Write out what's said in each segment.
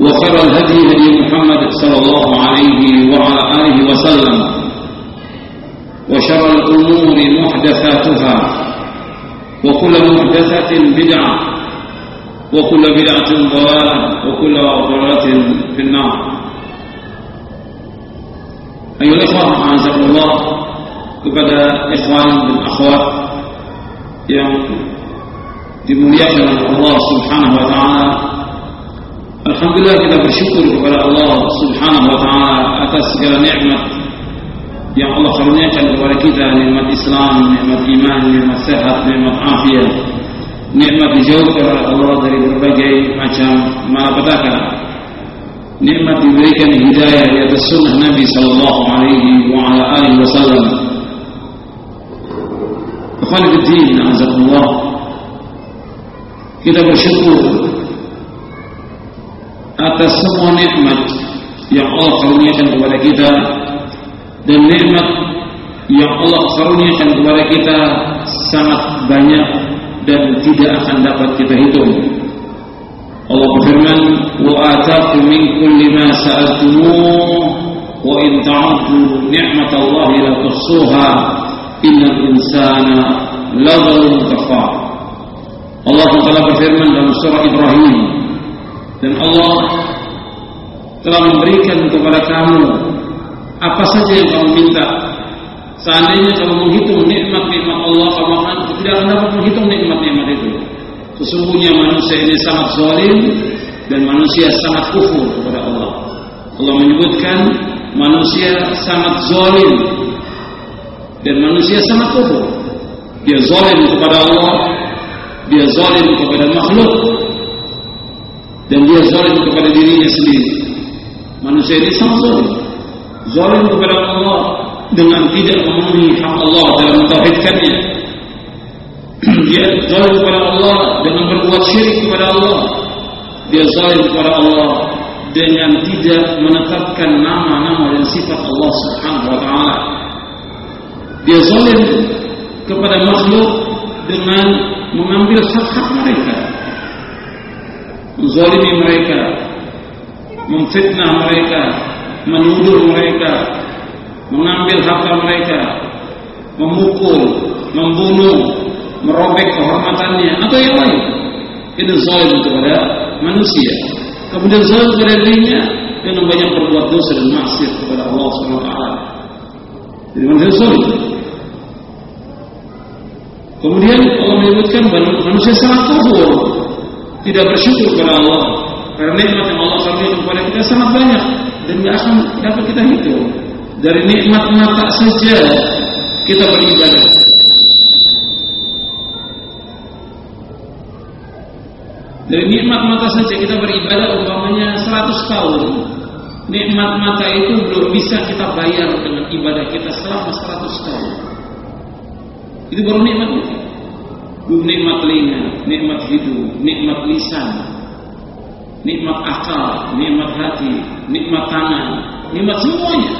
وخير الهدي هدي محمد صلى الله عليه وعلى آله وسلم. وشر الأمور محدثاتها. وكل محدثة بدعة. وكل بدعة ضلالة. وكل ضلالة في النار. أيها الإخوة أعزكم الله kepada ikhwan dan akhwat yang dimuliakan oleh Allah Subhanahu wa taala. Alhamdulillah kita bersyukur kepada Allah Subhanahu wa taala atas segala nikmat yang Allah karuniakan kepada kita, nikmat Islam, nikmat iman, nikmat sehat, nikmat afiat. Nikmat dijauhkan oleh Allah dari berbagai macam malapetaka. Nikmat diberikan hidayah di atas sunnah Nabi sallallahu alaihi wa ala alihi wasallam. Ikhwan fillah. Kita bersyukur atas semua nikmat yang Allah karuniakan kepada kita dan nikmat yang Allah karuniakan kepada kita sangat banyak dan tidak akan dapat kita hitung. Allah berfirman, "Wa ataakum min kulli ma sa'altumuh wa in ta'uddu ni'matallahi la tuhsuha innal insana ladzalumun kafar." Allah Taala berfirman dalam surah Ibrahim dan Allah telah memberikan kepada kamu apa saja yang kamu minta. Seandainya kamu menghitung nikmat-nikmat Allah, kamu akan tidak akan dapat menghitung nikmat-nikmat itu. Sesungguhnya manusia ini sangat zalim dan manusia sangat kufur kepada Allah. Allah menyebutkan manusia sangat zalim dan manusia sangat kufur. Dia zalim kepada Allah, dia zalim kepada makhluk, dan dia zalim kepada dirinya sendiri. Manusia ini sangat zalim. Kepada Allah dengan tidak memenuhi hak Allah dalam mentauhidkannya. dia zalim kepada Allah dengan berbuat syirik kepada Allah. Dia zalim kepada Allah dengan tidak menetapkan nama-nama dan sifat Allah Subhanahu wa taala. Dia zalim kepada makhluk dengan mengambil hak-hak mereka menzalimi mereka, memfitnah mereka, menuduh mereka, mengambil harta mereka, memukul, membunuh, merobek kehormatannya atau yang lain. Itu zalim kepada manusia. Kemudian zalim kepada dirinya dengan banyak berbuat dosa dan maksiat kepada Allah taala. Jadi manusia zalim. Kemudian Allah menyebutkan manusia sangat kufur tidak bersyukur kepada Allah karena nikmat yang Allah karuniakan kepada kita sangat banyak. Dan tidak akan dapat kita hitung. Dari nikmat mata saja kita beribadah. Dari nikmat mata saja kita beribadah umpamanya 100 tahun. Nikmat mata itu belum bisa kita bayar dengan ibadah kita selama 100 tahun. Itu baru nikmat. Itu nikmat telinga, nikmat hidung, nikmat lisan, nikmat akal, nikmat hati, nikmat tangan, nikmat semuanya.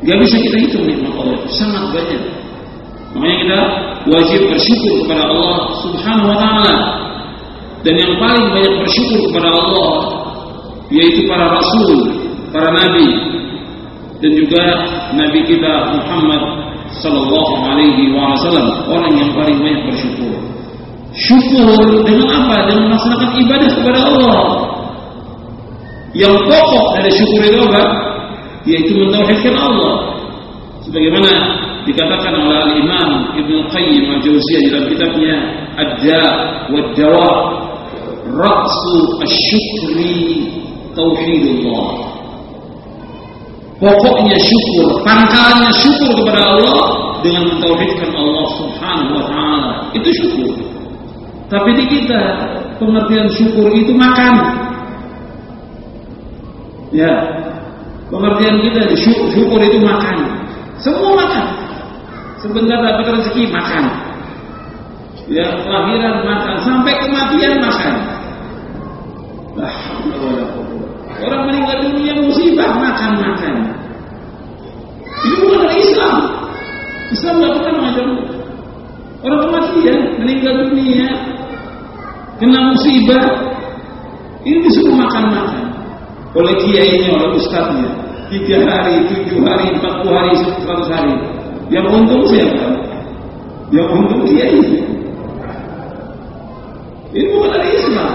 Gak bisa kita hitung nikmat Allah sangat banyak. Makanya kita wajib bersyukur kepada Allah Subhanahu wa taala. Dan yang paling banyak bersyukur kepada Allah yaitu para rasul, para nabi dan juga nabi kita Muhammad sallallahu alaihi wasallam, orang yang paling banyak bersyukur. Syukur dengan apa? Dengan melaksanakan ibadah kepada Allah. Yang pokok dari syukur itu apa? Yaitu mentauhidkan Allah. Sebagaimana dikatakan oleh Al-Imam Ibn Qayyim Al-Jauziyah dalam kitabnya Ad-Da wa Dawa Ra'su Asy-Syukri Tauhidullah Pokoknya syukur, pangkalnya syukur kepada Allah dengan mentauhidkan Allah Subhanahu wa taala. Itu syukur. Tapi di kita pengertian syukur itu makan. Ya. Pengertian kita syukur itu makan. Semua makan. Sebentar dapat rezeki makan. Ya, kelahiran makan sampai kematian makan. Lah, orang meninggal dunia musibah makan makan. Ini bukan dari Islam. Islam tidak pernah mengajar orang kematian meninggal dunia kena musibah ini disuruh makan-makan. Oleh kiainya, oleh ustadznya tiga hari, tujuh hari, empat puluh hari, seratus hari. Yang untung siapa? yang untung kiainya ini. Bukan dari Islam.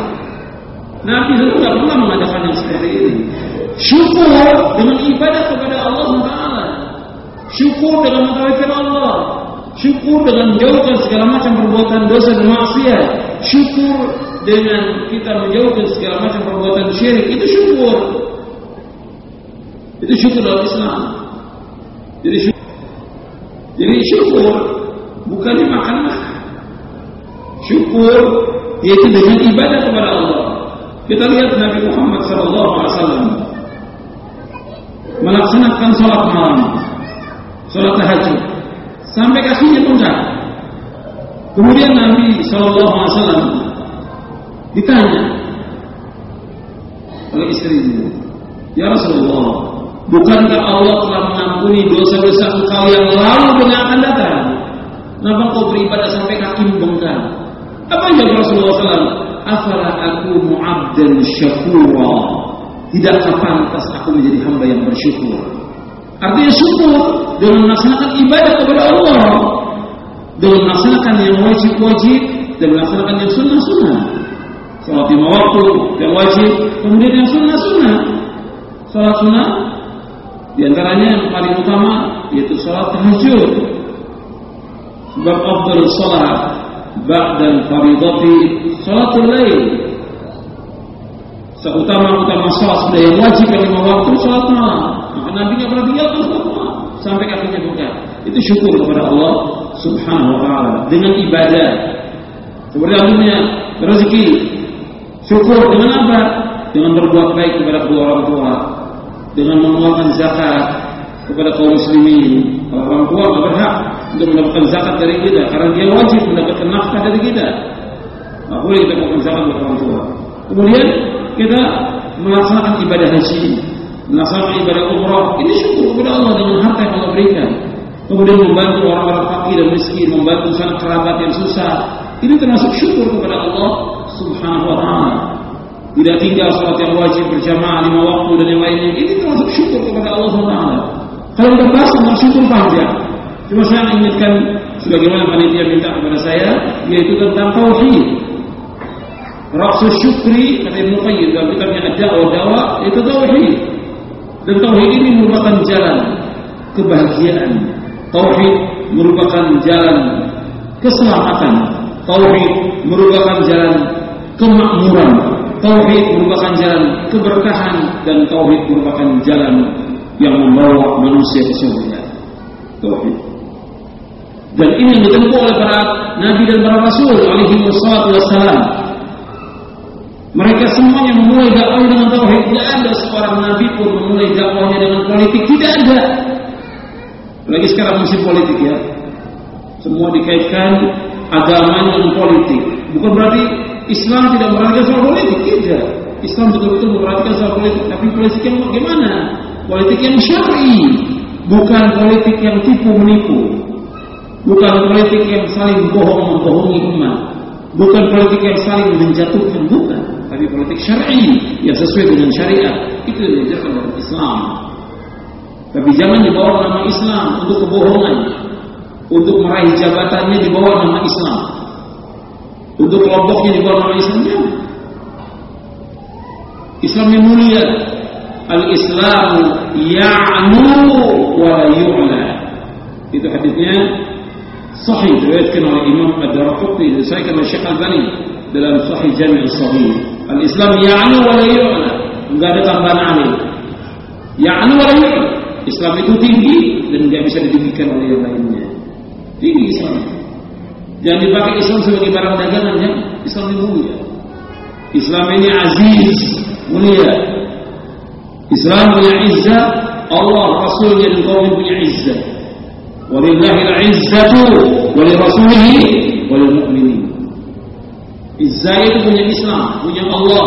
Nabi itu tidak pernah mengadakan yang seperti ini. Syukur dengan ibadah kepada Allah Taala. Syukur dengan mentauhidkan Allah syukur dengan menjauhkan segala macam perbuatan dosa dan maksiat. Syukur dengan kita menjauhkan segala macam perbuatan syirik itu syukur. Itu syukur dalam Islam. Jadi syukur, jadi syukur makan syukur yaitu dengan ibadah kepada Allah. Kita lihat Nabi Muhammad SAW melaksanakan sholat malam sholat tahajud sampai kakinya bengkak kemudian Nabi SAW Ditanya oleh istrinya, Ya Rasulullah, bukankah Allah telah mengampuni dosa-dosa engkau yang lalu dan yang akan datang? Kenapa kau beribadah sampai kaki bengkak? Apa yang Rasulullah SAW? Afala aku mu'abdan syakura. Tidakkah pantas aku menjadi hamba yang bersyukur? Artinya syukur dengan melaksanakan ibadah kepada Allah. Dengan melaksanakan yang wajib-wajib dan melaksanakan yang sunnah-sunnah. Sholat lima waktu yang wajib, kemudian yang sunnah sunnah. Sholat sunnah di antaranya yang paling utama yaitu sholat tahajud. Sebab afdal sholat ba'dal faridati sholatul lail. Seutama-utama sudah yang wajib yang lima waktu sholat malam. Nabi nggak pernah sholat malam sampai kakinya bengkak. Itu syukur kepada Allah Subhanahu wa taala dengan ibadah. Seperti halnya rezeki Syukur dengan apa? Dengan berbuat baik kepada kedua orang tua, dengan mengeluarkan zakat kepada kaum muslimin. Orang tua tidak berhak untuk mendapatkan zakat dari kita karena dia wajib mendapatkan nafkah dari kita. Tidak boleh kita melakukan zakat kepada orang tua. Kemudian kita melaksanakan ibadah haji, melaksanakan ibadah umrah. Ini syukur kepada Allah dengan harta yang Allah berikan. Kemudian membantu orang-orang fakir dan miskin, membantu sanak kerabat yang susah. Ini termasuk syukur kepada Allah Subhanahu wa taala. Tidak tinggal sholat yang wajib berjamaah lima waktu dan yang lainnya. Ini termasuk syukur kepada Allah SWT. Kalau kita bahas tentang syukur panjang. Cuma saya ingatkan sebagaimana panitia minta kepada saya, yaitu tentang tauhid. Raksu syukri kata Ibn Qayyim dalam kitabnya Ad-Da'wa Dawa itu tauhid. Dan tauhid ini merupakan jalan kebahagiaan. Tauhid merupakan jalan keselamatan. Tauhid merupakan jalan kemakmuran. Tauhid merupakan jalan keberkahan dan tauhid merupakan jalan yang membawa manusia ke surga. Tauhid. Dan ini yang ditempuh oleh para nabi dan para rasul alaihi wassalam. Mereka semuanya memulai dakwahnya dengan tauhid. Tidak ada seorang nabi pun memulai dakwahnya dengan politik. Tidak ada. Lagi sekarang musim politik ya. Semua dikaitkan agama dengan politik. Bukan berarti Islam tidak memperhatikan soal politik, tidak. Islam betul-betul memperhatikan soal politik, tapi politik yang bagaimana? Politik yang syar'i, bukan politik yang tipu menipu, bukan politik yang saling bohong membohongi umat, bukan politik yang saling menjatuhkan, bukan, tapi politik syar'i yang sesuai dengan syariat. Itu yang diajarkan oleh Islam. Tapi jangan dibawa nama Islam untuk kebohongan, untuk meraih jabatannya di bawah nama Islam, untuk kelompoknya di bawah nama Islam. Jangan. Islam yang mulia, al-Islam ya'nu wa la yu'la. Itu hadisnya sahih diriwayatkan oleh Imam Ad-Darqutni disahkan oleh Syekh Al-Albani dalam Sahih Jami' Sahih. Al-Islam ya'nu wa la yu'la. Enggak ada tambahan alif. Ya'nu wa la. Islam itu tinggi dan enggak bisa ditinggikan oleh yang lainnya. Tinggi Islam. Jangan dipakai Islam sebagai barang dagangan ya. Islam ini mulia. Islam ini aziz, mulia. Islam punya izzah, Allah Rasulnya dan kaum punya izzah. Walillahi al-izzatu wali rasulihi wal mu'minin. Itu punya Islam, punya Allah,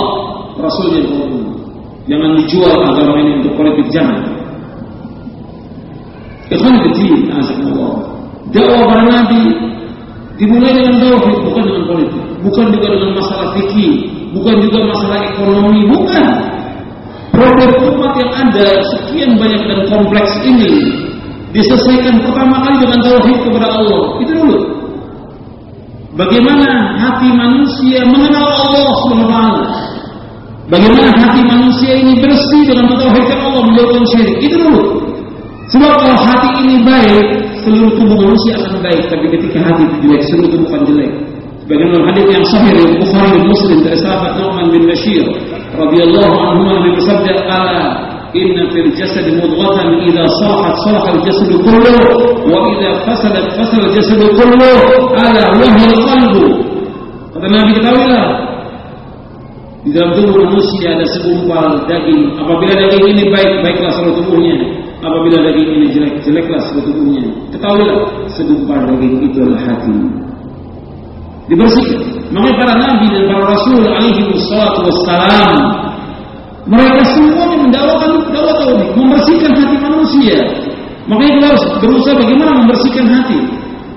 Rasulnya kaum Jangan dijual agama ini untuk politik jangan. Ikhwan kecil, Allah. Dakwah para nabi dimulai dengan tauhid, bukan dengan politik, bukan juga dengan masalah fikih, bukan juga masalah ekonomi, bukan problem umat yang ada sekian banyak dan kompleks ini diselesaikan pertama kali dengan tauhid kepada Allah. Itu dulu. Bagaimana hati manusia mengenal Allah Subhanahu Bagaimana hati manusia ini bersih dengan mentauhidkan Allah menjauhkan syirik. Itu dulu. Sebab kalau hati ini baik, seluruh tubuh manusia akan baik. Tapi ketika hati jelek, seluruh tubuh akan jelek. Bagaimana hadis yang sahih dari Bukhari Muslim dari sahabat Nu'man bin Bashir radhiyallahu anhu Nabi bersabda ala inna fil jasad mudghatan idza salahat salaha al jasad kullu wa idza fasadat fasada al jasad kullu ala wa huwa al qalbu kata Nabi ketahuilah di dalam tubuh manusia ada segumpal daging. Apabila daging ini baik baiklah seluruh tubuhnya. Apabila daging ini jelek jeleklah seluruh tubuhnya. Ketahuilah segumpal daging itu adalah hati. Dibersihkan. Makanya para nabi dan para rasul alaihi wassalam mereka semuanya mendakwakan dakwah tauhid, membersihkan hati manusia. Makanya kita harus berusaha bagaimana membersihkan hati.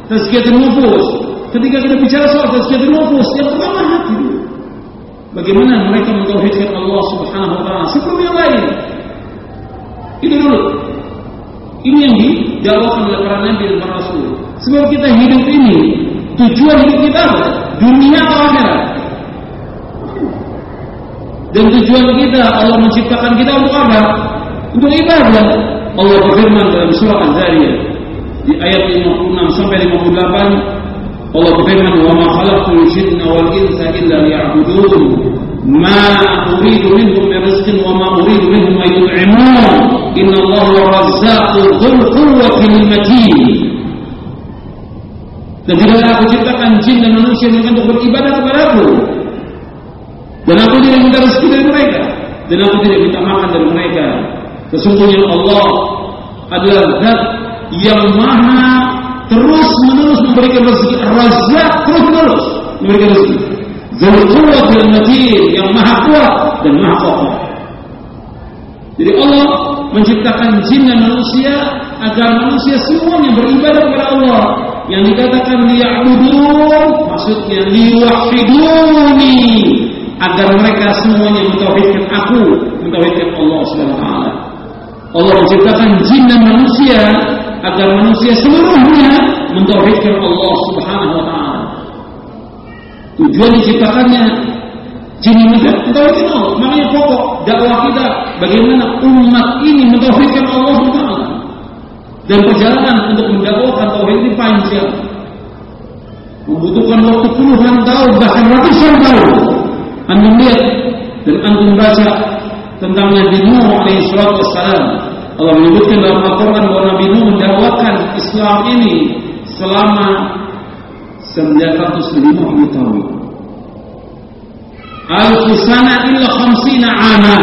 Tazkiyatun nufus. Ketika kita bicara soal tazkiyatun nufus, yang pertama hati. Bagaimana mereka mentauhidkan Allah Subhanahu wa taala sebelum yang lain. Itu dulu. Ini yang didakwakan oleh para nabi dan para rasul. Sebab kita hidup ini Tujuan hidup kita apa? Dunia atau akhirat? Dan tujuan kita Allah menciptakan kita untuk apa? Untuk ibadah. Allah berfirman dalam surah Az-Zariyah di ayat 56 sampai 58 Allah berfirman wa ma khalaqtul jinna wal insa illa liya'budun ma uridu minhum min rizqin wa ma uridu minhum an yut'imun inna Allah huwa razzaqu dzul quwwati matin dan tidak aku ciptakan jin dan manusia untuk beribadah kepada aku. Dan aku tidak minta rezeki dari mereka. Dan aku tidak minta makan dari mereka. Sesungguhnya Allah adalah zat yang maha terus menerus memberikan rezeki. Razak terus menerus memberikan rezeki. Zul kuat dan matin yang maha kuat dan maha kokoh. Jadi Allah menciptakan jin dan manusia agar manusia semuanya beribadah kepada Allah yang dikatakan liya'budun maksudnya liwahiduni agar mereka semuanya mentauhidkan aku mentauhidkan Allah Subhanahu wa taala Allah menciptakan jin dan manusia agar manusia seluruhnya mentauhidkan Allah Subhanahu wa taala tujuan diciptakannya jin dan mentauhidkan Allah makanya pokok dakwah kita bagaimana umat ini mentauhidkan Allah Subhanahu wa taala dan perjalanan untuk mendakwakan tauhid ini panjang. Membutuhkan waktu puluhan tahun bahkan ratusan tahun. Antum lihat dan antum baca tentang Nabi Nuh alaihi salatu. Allah menyebutkan dalam Al-Quran bahwa Nabi Nuh mendakwakan Islam ini selama 950 tahun. Al-Fusana illa khamsina ana.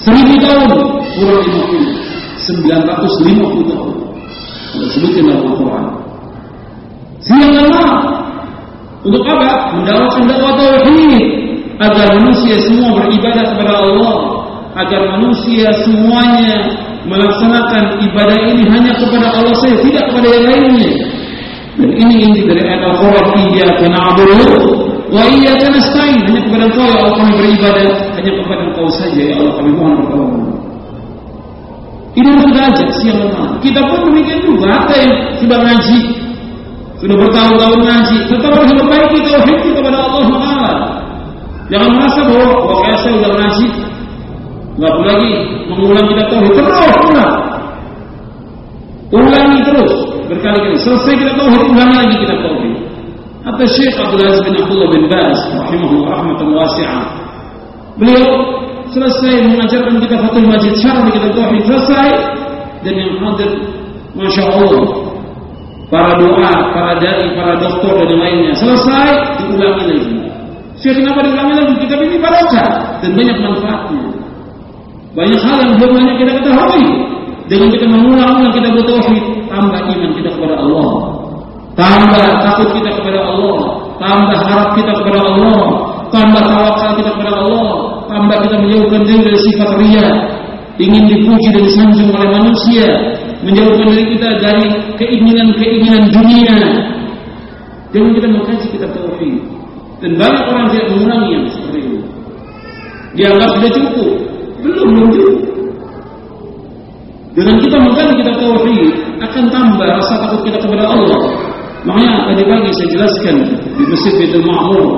Seribu tahun kurang 50. 950 tahun. Allah sebutkan dalam Al-Quran. Siang dan malam. Untuk apa? Mendakwakan dakwah tauhid agar manusia semua beribadah kepada Allah, agar manusia semuanya melaksanakan ibadah ini hanya kepada Allah saja, tidak kepada yang lainnya. Dan ini inti dari ayat Al-Quran, Iyyaka na'budu wa iyyaka nasta'in. Hanya kepada Engkau ya Allah kami beribadah, hanya kepada Engkau saja ya Allah kami mohon pertolongan. Ini harus kita ajak siang malam. Kita pun demikian juga. Ada yang sudah ngaji, sudah bertahun-tahun ngaji, tetap harus memperbaiki tauhid kita kepada Allah Taala. Jangan merasa bahwa kayak saya sudah ngaji, nggak perlu lagi mengulang kita tauhid terus ulang, ulangi terus berkali-kali. Selesai kita tauhid, ulangi lagi kita tauhid. Apa Syekh Abdul Aziz bin Abdullah bin Baz, rahimahullah rahmatan wasi'ah. Beliau selesai mengajarkan kita Fathul Majid syarah kita tauhid selesai dan yang hadir Masya Allah para doa, para dai, para dokter dan lainnya selesai diulangi lagi. Syekh kenapa diulangi lagi? Kita ini barokah dan banyak manfaatnya. Banyak hal yang belum banyak kita ketahui. Dengan kita mengulang-ulang kita bertauhid, tambah iman kita kepada Allah. Tambah takut kita kepada Allah, tambah harap kita kepada Allah, tambah tawakal kita kepada Allah, tambah kita menjauhkan diri dari sifat ria, ingin dipuji dan disanjung oleh manusia, menjauhkan diri kita dari keinginan-keinginan dunia. Jangan kita mengkaji kita tauhid. Dan banyak orang tidak mengulangi yang seperti ini. Dianggap sudah cukup. Belum, belum cukup. Dengan kita mengkaji kita tauhid akan tambah rasa takut kita kepada Allah. Makanya tadi pagi saya jelaskan di Masjid Baitul Ma'mur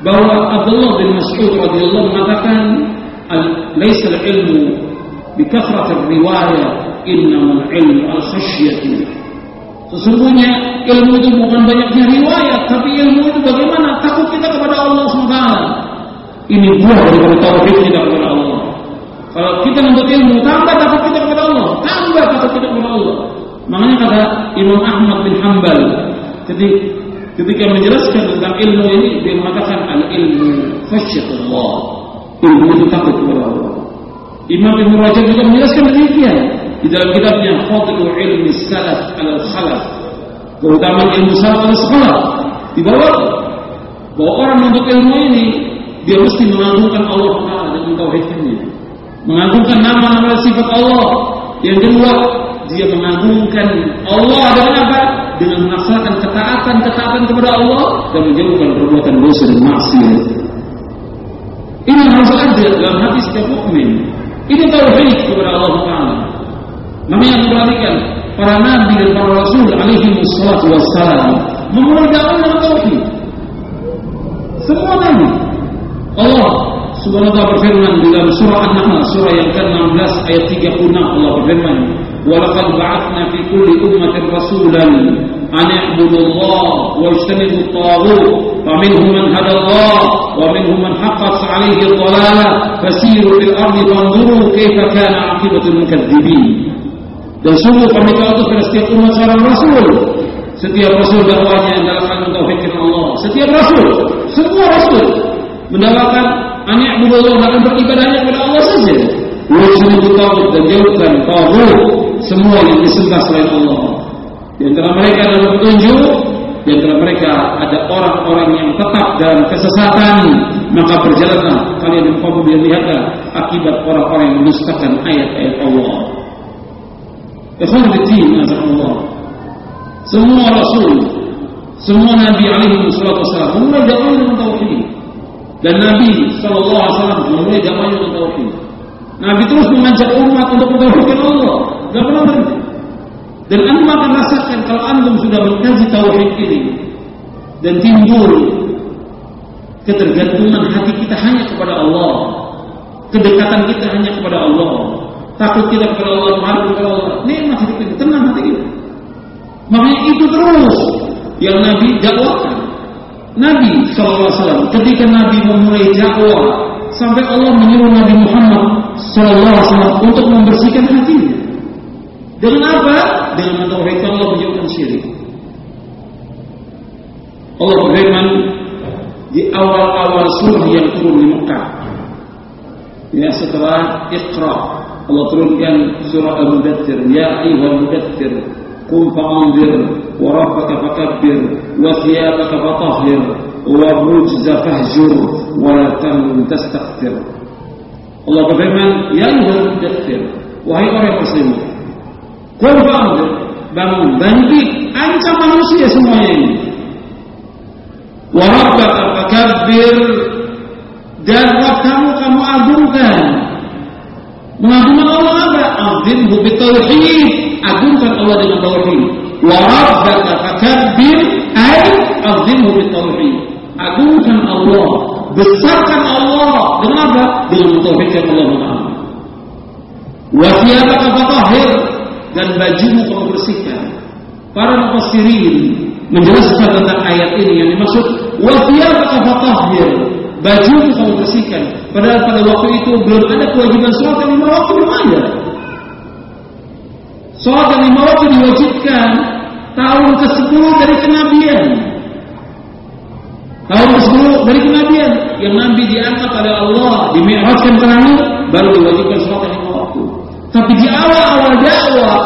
bahwa Abdullah bin Mas'ud radhiyallahu mengatakan laisa al-ilmu bi kathratir riwayah innamal ilmu al-khasyati Sesungguhnya ilmu itu bukan banyaknya riwayat, tapi ilmu itu bagaimana takut kita kepada Allah SWT. Ini buah daripada tauhid kita kepada Allah. Kalau kita menuntut ilmu, tambah takut kita kepada Allah, tambah takut kita kepada Allah. Makanya kata Imam Ahmad bin Hambal, jadi ketika menjelaskan tentang ilmu ini, dia mengatakan al ilmu khasyatullah. Ilmu itu takut kepada Allah. Imam Ibn Rajab juga menjelaskan demikian di dalam kitabnya Fadlu Ilmi Salaf al Khalaf keutamaan ilmu salaf al Khalaf di bawah bahwa orang untuk ilmu ini dia mesti mengagungkan Allah Taala dan mentauhidkannya mengagungkan nama-nama sifat Allah. Yang kedua dia mengagungkan Allah dengan apa? Dengan melaksanakan ketaatan-ketaatan kepada Allah dan menjauhkan perbuatan dosa dan maksiat. Ini harus ada dalam hati setiap mukmin. Ini tauhid kepada Allah Taala Namanya memperhatikan para nabi dan para rasul alaihi wassalatu wassalam memulai dakwah dengan tauhid. Semua nabi. Allah Subhanahu wa taala berfirman dalam surah An-Nahl surah yang ke-16 ayat 36 Allah berfirman wa laqad ba'athna fi kulli ummatin rasulan an ya'budu Allah wa yajtanibu at-taghut faminhum man hada Allah wa minhum man haqqat 'alayhi ad-dhalalah fasiru fil ardi fanzuru kayfa kana 'aqibatul mukadzibin dan sungguh kami telah pada setiap umat seorang Rasul. Setiap Rasul dakwanya mendapatkan mentauhidkan Allah. Setiap Rasul, semua Rasul mendapatkan anak Allah dalam beribadahnya kepada Allah saja. Wajib tauhid dan jauhkan tauhid semua yang disembah selain Allah. Di antara mereka adalah petunjuk, di antara mereka ada orang-orang yang tetap dalam kesesatan, maka berjalanlah kalian yang kamu lihatlah akibat orang-orang yang mendustakan ayat-ayat Allah. Ikhwan Fiddin, Allah. Semua Rasul, semua Nabi alaihi salatu wassalam memulai dakwahnya dengan tauhid. Dan Nabi wasallam memulai dakwahnya dengan tauhid. Nabi terus mengajak umat untuk mentauhidkan Allah, tidak pernah berhenti. Dan antum akan rasakan kalau antum sudah mengkaji tauhid ini dan timbul ketergantungan hati kita hanya kepada Allah, kedekatan kita hanya kepada Allah, takut kita kepada Allah, malu kepada Allah. Nikmat hidup ini, tenang hati kita. Makanya itu terus yang Nabi dakwakan. Nabi SAW ketika Nabi memulai dakwah sampai Allah menyuruh Nabi Muhammad SAW untuk membersihkan hatinya. Dengan apa? Dengan mentauhidkan Allah menjauhkan syirik. Allah berfirman di awal-awal surah yang turun di Mekah. Ya setelah Iqra Allah turunkan surah Al-Mudathir Ya ayuhal mudathir Qum fa'anzir Wa rabbaka fakabbir Wa thiyabaka fatahhir Wa rujza fahjur Wa la tamun tastakfir Allah berfirman Ya ayuhal mudathir Wahai orang muslim, Qul bangun, bangkit, ancam manusia semuanya ini. Wa rabbaka fakabbir dan Rabb kamu kamu agungkan. Mengagungkan Allah apa? Azimhu bitauhid. Agungkan Allah dengan tauhid. Wa rabbaka fakabbir ay azimhu bitauhid. Agungkan Allah, besarkan Allah dengan apa? Dengan mentauhidkan Allah Taala. Wa thiyabaka fatahhir dan bajumu kamu bersihkan. Para mufassirin menjelaskan tentang ayat ini yang dimaksud wa thiyabaka fatahhir. Bajumu kamu bersihkan. Padahal pada waktu itu belum ada kewajiban sholat yang lima waktu belum ada. Sholat yang lima waktu diwajibkan tahun ke-10 dari kenabian. Tahun ke-10 dari kenabian yang Nabi diangkat oleh Allah, dimi'rajkan ke langit, baru diwajibkan sholat yang lima waktu. Tapi di awal-awal dakwah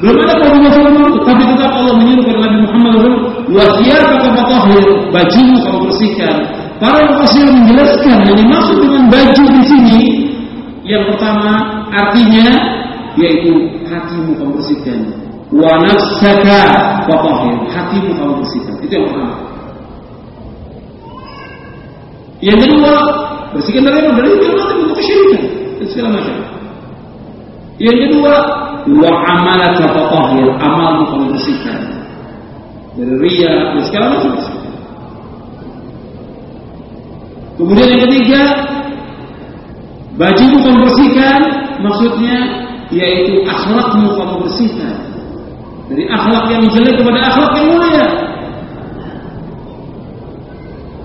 belum ada kewajiban itu, tapi tetap Allah menyuruh kepada Nabi Muhammad SAW, wasiat kata fatahir, bajumu kamu bersihkan. Para mufassir menjelaskan yang dimaksud dengan baju di sini yang pertama artinya yaitu hatimu kamu bersihkan. Wa nafsaka fatahir, hatimu kamu bersihkan. Itu yang pertama. Yang kedua, bersihkan dari apa? Dari kalimat yang kesyirikan dan segala macam. Yang kedua, wa amalaka fatahhir, amalmu kamu bersihkan. Dari ria dan segala macam. Kemudian yang ketiga, bajumu kamu bersihkan, maksudnya yaitu akhlakmu kamu bersihkan. Dari akhlak yang jelek kepada akhlak yang mulia.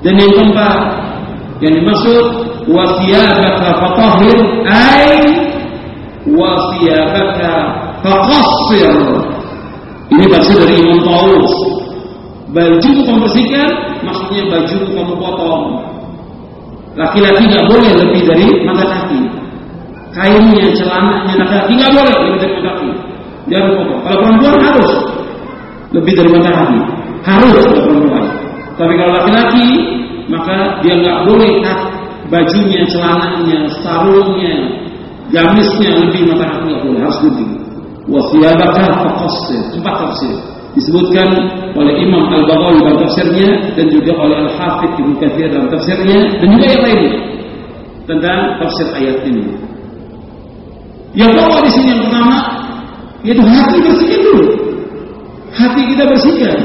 Dan yang keempat, yang dimaksud wasiyabaka fatahhir ay wasiyabaka faqassir. Ini tafsir dari Imam Taus. Baju kamu bersihkan, maksudnya baju kamu potong. Laki-laki nggak boleh lebih dari mata kaki. Kainnya, celananya laki-laki nggak boleh lebih dari mata kaki. Jangan potong. Kalau perempuan harus lebih dari mata kaki. Harus kalau perempuan. Tapi kalau laki-laki maka dia nggak boleh cut bajunya, celananya, sarungnya, gamisnya lebih mata kaki nggak boleh, harus lebih. Wasiyabaka faqassir. Empat tafsir disebutkan oleh Imam Al-Baghawi dalam tafsirnya dan juga oleh Al-Hafidh Ibnu Katsir dalam tafsirnya dan juga yang lainnya tentang tafsir ayat ini. Yang pertama di sini yang pertama yaitu hati bersihkan dulu. Hati kita bersihkan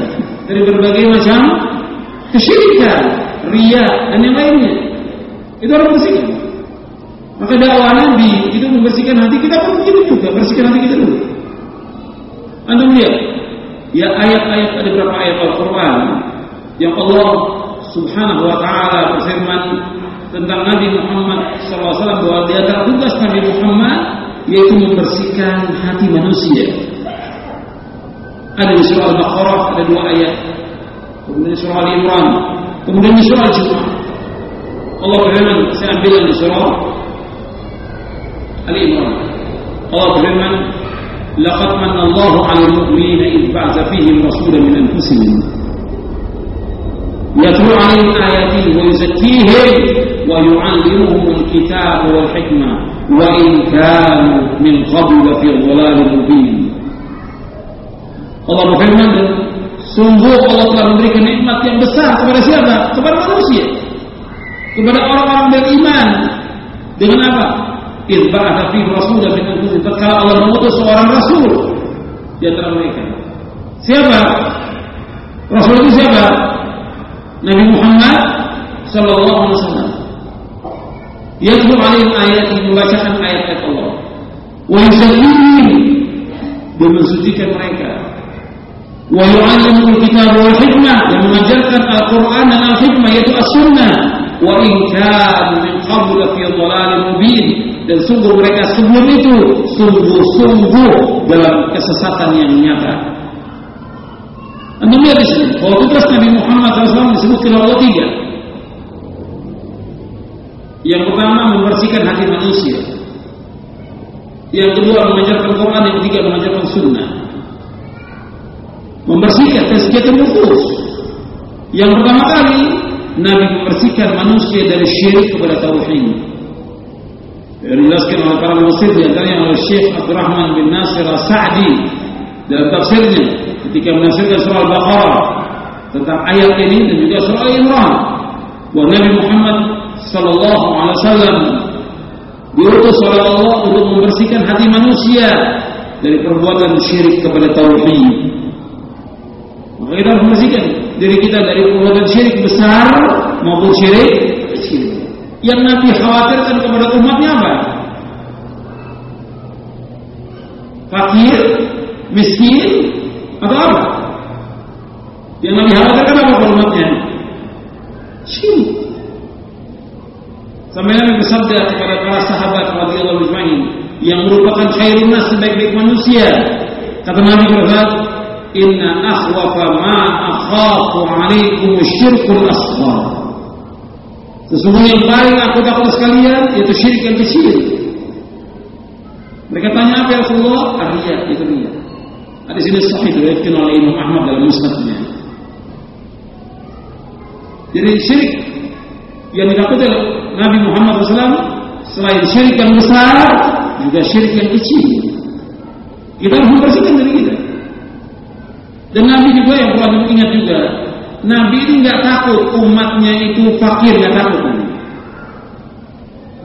dari berbagai macam kesyirikan, ria dan yang lainnya. Itu harus bersihkan. Maka dakwah Nabi itu membersihkan hati kita pun begitu juga, bersihkan hati kita dulu. Anda lihat, ya ayat-ayat ada beberapa ayat Al-Quran yang Allah Subhanahu Wa Taala berfirman tentang Nabi Muhammad SAW bahwa di antara tugas Nabi Muhammad yaitu membersihkan hati manusia. Ada di surah Al-Baqarah ada dua ayat, kemudian di surah Al-Imran, kemudian di surah Al-Jumu'ah. Allah berfirman, saya ambil di surah Al-Imran. Allah berfirman, "Laqad manna Allahu 'alal mu'minina id ba'atha fihim rasulan min anfusihim yatlu 'alaihim ayatihi wa yuzakkihim wa yu'allimuhum al-kitaba wal hikmah wa in kanu min qablu lafi dhalalin mubin." Allah berfirman, sungguh Allah telah memberikan nikmat yang besar kepada siapa? Kepada manusia. Kepada orang-orang beriman. Dengan apa? Idh ba'atha Rasul dan min anfusihim tatkala Allah mengutus seorang rasul di antara mereka. Siapa? Rasul itu siapa? Nabi Muhammad sallallahu alaihi wasallam. Yatlu alaihim ayat membacakan ayat-ayat Allah. Wa ini dan mensucikan mereka. Wa yu'allimuhum kitab wal hikmah dan mengajarkan Al-Qur'an dan Al-Hikmah yaitu As-Sunnah. Wa in kana min qablu fi dhalalin mubin dan sungguh mereka sebelum itu sungguh-sungguh dalam kesesatan yang nyata. Anda lihat di sini bahwa tugas Nabi Muhammad SAW disebutkan oleh Allah tiga. Yang pertama membersihkan hati manusia. Yang kedua mengajarkan Quran, yang ketiga mengajarkan Sunnah. Membersihkan tazkiyatun nufus. Yang pertama kali Nabi membersihkan manusia dari syirik kepada tauhid. Dijelaskan oleh para muslim di antaranya oleh Syekh Abdurrahman bin Nasir As-Sa'di dalam tafsirnya ketika menafsirkan surah Al-Baqarah tentang ayat ini dan juga surah Al-Imran bahwa Nabi Muhammad sallallahu alaihi wasallam diutus oleh Allah untuk membersihkan hati manusia dari perbuatan syirik kepada tauhid. Maka kita harus membersihkan diri kita dari perbuatan syirik besar maupun syirik kecil. Yang Nabi khawatirkan kepada umatnya apa? Fakir, miskin, atau apa? Yang Nabi khawatirkan apa kepada umatnya? Syirik. Sampai Nabi bersabda kepada para sahabat radhiyallahu anhum yang merupakan khairun sebaik-baik manusia. Kata Nabi berkata, "Inna akhwafa ma akhafu 'alaikum asghar." Sesungguhnya yang paling aku takut sekalian yaitu syirik yang kecil. Mereka tanya apa ya Rasulullah? Arya itu dia. Ada sini sahih diriwayatkan oleh Imam Ahmad dalam musnadnya. Jadi syirik yang ditakuti oleh Nabi Muhammad SAW selain syirik yang besar juga syirik yang kecil. Kita harus membersihkan diri kita. Dan Nabi juga yang perlu ingat juga, Nabi ini nggak takut umatnya itu fakir, nggak takut.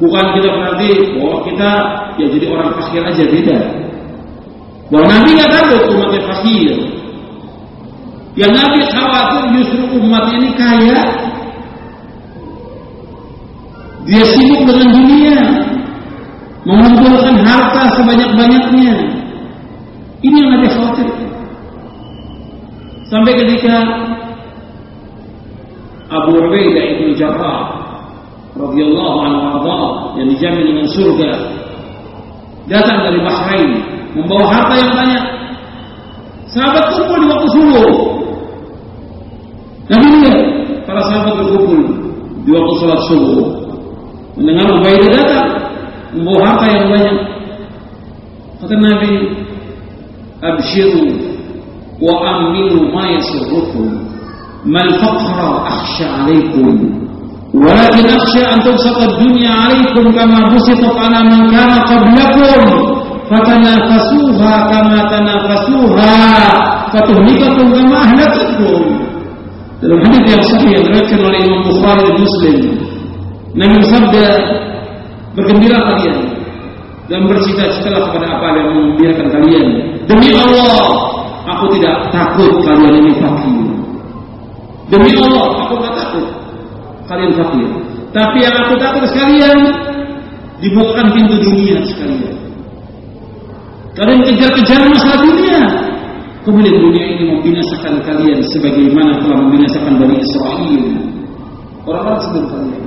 Bukan kita berarti bahwa kita ya jadi orang fakir aja beda. Bahwa Nabi nggak takut umatnya fakir. Yang Nabi khawatir justru umatnya ini kaya. Dia sibuk dengan dunia, mengumpulkan harta sebanyak-banyaknya. Ini yang Nabi khawatir. Sampai ketika Abu Ubaidah ibn Jarrah radhiyallahu anhu yang dijamin dengan surga datang dari Bahrain membawa harta yang banyak. Sahabat kumpul di waktu subuh. Nabi lihat para sahabat berkumpul di waktu sholat subuh. Mendengar Ubaidah datang membawa harta yang banyak. Kata Nabi, "Abshiru wa aminu ma yasurrukum." ما الفقر أخشى عليكم ولكن أخشى أن تبسط الدنيا عليكم كما بسطت على من كان قبلكم فتنافسوها كما تنافسوها فتهلككم كما أهلكتكم dalam hadis yang sahih yang diriwayatkan oleh Imam Bukhari dan Muslim Nabi bersabda bergembira kalian dan bercita-citalah kepada apa yang membiarkan kalian demi Allah aku tidak takut kalian ini fakir Demi Allah, aku tak takut kalian fakir. Tapi yang aku takut sekalian dibukakan pintu dunia sekalian. Kalian kejar-kejar masalah dunia. Kemudian dunia ini membinasakan kalian sebagaimana telah membinasakan Bani Israel. Orang-orang sebelum kalian.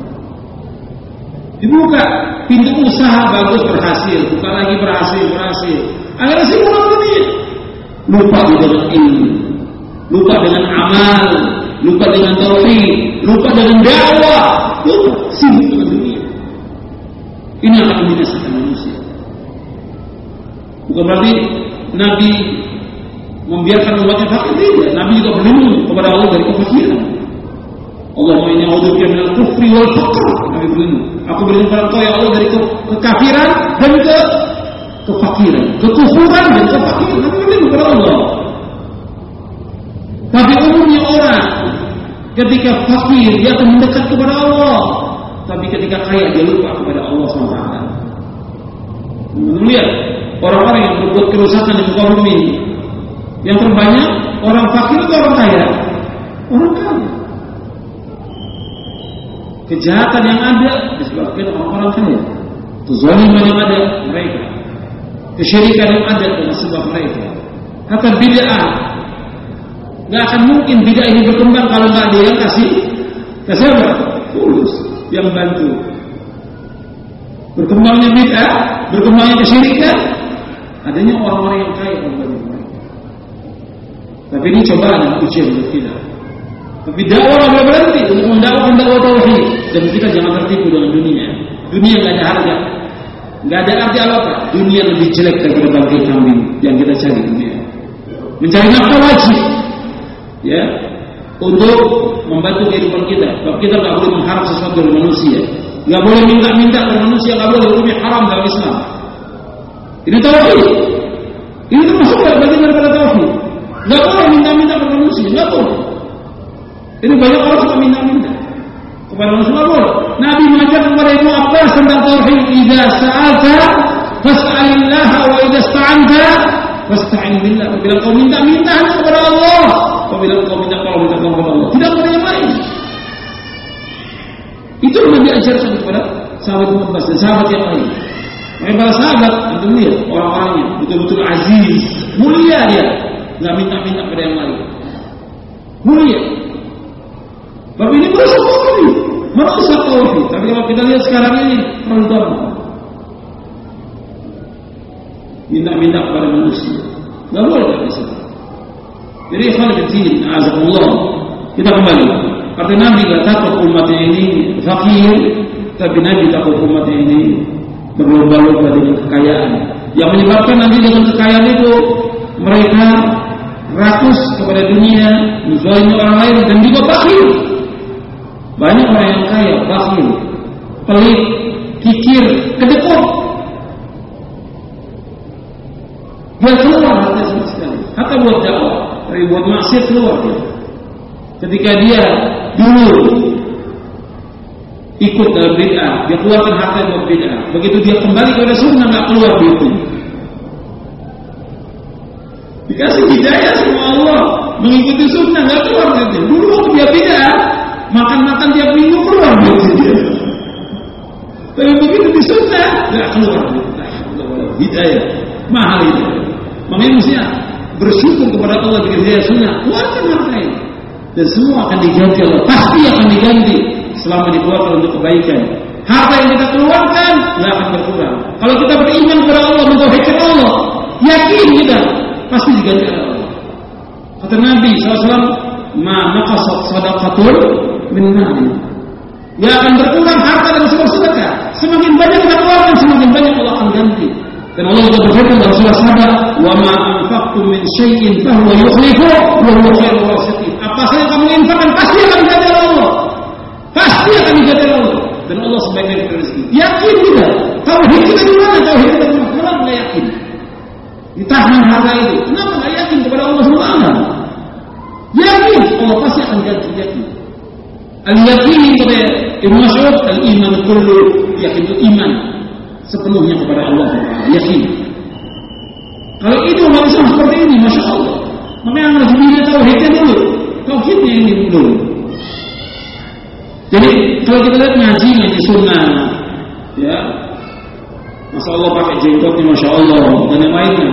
Dibuka pintu usaha bagus berhasil, buka lagi berhasil berhasil. Sibuk dengan dunia. Lupa dengan ilmu, lupa dengan amal, lupa dengan tauhid, lupa dengan dakwah, lupa sibuk dengan dunia. Ini akan membinasakan manusia. Bukan berarti Nabi membiarkan umatnya fakir tidak. Nabi juga berlindung kepada Allah dari kefakiran. Allahumma inni a'udzubika minal kufri wal faqr. Nabi berlindung. Aku berlindung kepada Engkau ya Allah dari ke kekafiran dan ke kefakiran, kekufuran dan kefakiran. Nabi berlindung kepada Allah. Tapi umumnya orang ketika fakir dia akan mendekat kepada Allah. Tapi ketika kaya dia lupa kepada Allah SWT. Lihat orang-orang yang berbuat kerusakan di muka bumi. Yang terbanyak orang fakir atau orang kaya? Orang kaya. Kejahatan yang ada disebabkan orang-orang kaya. Kezaliman yang ada mereka. Kesyirikan yang ada dengan sebab mereka. Kata bid'ah Gak akan mungkin bid'ah ini berkembang kalau nggak ada yang kasih kasih apa? Fulus yang bantu. Berkembangnya bid'ah, berkembangnya kesyirikan, adanya orang-orang yang kaya membantu. Tapi ini cobaan dan ujian untuk kita. Tapi dakwah boleh berhenti untuk mendakwakan dakwah tauhid dan kita jangan tertipu dengan dunia. Dunia nggak ada harga, nggak ada arti apa. Dunia lebih jelek daripada bangkai kambing yang kita cari dunia. Mencari nafkah wajib, ya untuk membantu kehidupan kita. Sebab kita nggak boleh mengharap sesuatu dari manusia. Nggak boleh minta-minta ke manusia, nggak boleh hukumnya haram dalam Islam. Ini tauhid. Ini termasuk bagian daripada tauhid. Nggak boleh minta-minta ke manusia, nggak boleh. Ini banyak orang suka minta-minta kepada manusia nggak boleh. Nabi mengajar kepada Ibnu Abbas tentang tauhid. Idza sa'alta fas'alillah wa idza sta'anta fasta'in billah. Bila kau minta-minta kepada Allah. Apabila kau minta tolong minta tolong kepada Allah. Tidak kepada yang lain. Itu yang diajarkan kepada sahabat Abbas dan sahabat yang lain. Mereka para sahabat itu lihat orang-orangnya betul-betul aziz, mulia dia, nggak minta-minta pada yang lain. Mulia. Tapi ini merusak tauhid, merusak tauhid. Tapi kalau kita lihat sekarang ini rentan, minta-minta kepada manusia, nggak boleh bisa. Jadi ikhwan fillah, azabullah. Kita kembali. Artinya Nabi gak takut umatnya ini fakir, tapi Nabi takut umatnya ini berlomba-lomba dengan kekayaan. Yang menyebabkan nanti dengan kekayaan itu mereka rakus kepada dunia, menzalimi orang lain dan juga bakhil. Banyak orang yang kaya, bakhil, pelit, kikir, kedekut. Dia keluar hati sama sekali. Hatta buat dakwah, dari buat maksiat keluar dia. Ketika dia dulu ikut dalam bid'ah, dia keluarkan harta buat bid'ah. Begitu dia kembali kepada sunnah nggak keluar itu. Dikasih hidayah sama Allah mengikuti sunnah nggak keluar itu. Dulu dia bid'ah, makan-makan tiap minggu keluar duitnya dia. Tapi begitu di sunnah nggak keluar hidayah mahal itu. Makanya bersyukur kepada Allah dengan hidayah sunnah. Keluarkan harta ini dan semua akan diganti Allah. Pasti akan diganti selama dikeluarkan untuk kebaikan. Harta yang kita keluarkan nggak akan berkurang. Kalau kita beriman kepada Allah, mentauhidkan Allah, yakin kita pasti diganti oleh Allah. Kata Nabi SAW, ma naqasat sadaqatul min mali. Ya akan berkurang harta dan sebuah sedekah. Semakin banyak kita keluarkan, semakin banyak Allah akan ganti. Dan Allah juga berfirman dalam surah Sabah, "Wa ma anfaqtum min syai'in fa huwa yukhlifu wa huwa khairur raziqin." Apa saja kamu infakkan pasti akan diganti oleh Allah. Pasti akan diganti oleh Allah. Dan Allah sebaiknya rezeki. Yakin kita. Tauhid kita di mana? Tauhid kita di mana? Kenapa yakin? Ditahan harta itu. Kenapa nggak yakin kepada Allah Subhanahu Yakin Allah pasti akan ganti yakin. Al yakin kata Ibnu Mas'ud, al iman kullu yakin itu iman sepenuhnya kepada Allah Yakin. Kalau itu manusia seperti ini, masya Allah. Makanya harus diri tauhidnya dulu. Tauhidnya ini dulu. Jadi kalau kita lihat ngaji ngaji sunnah, ya, masya Allah pakai jenggotnya masya Allah dan yang lainnya.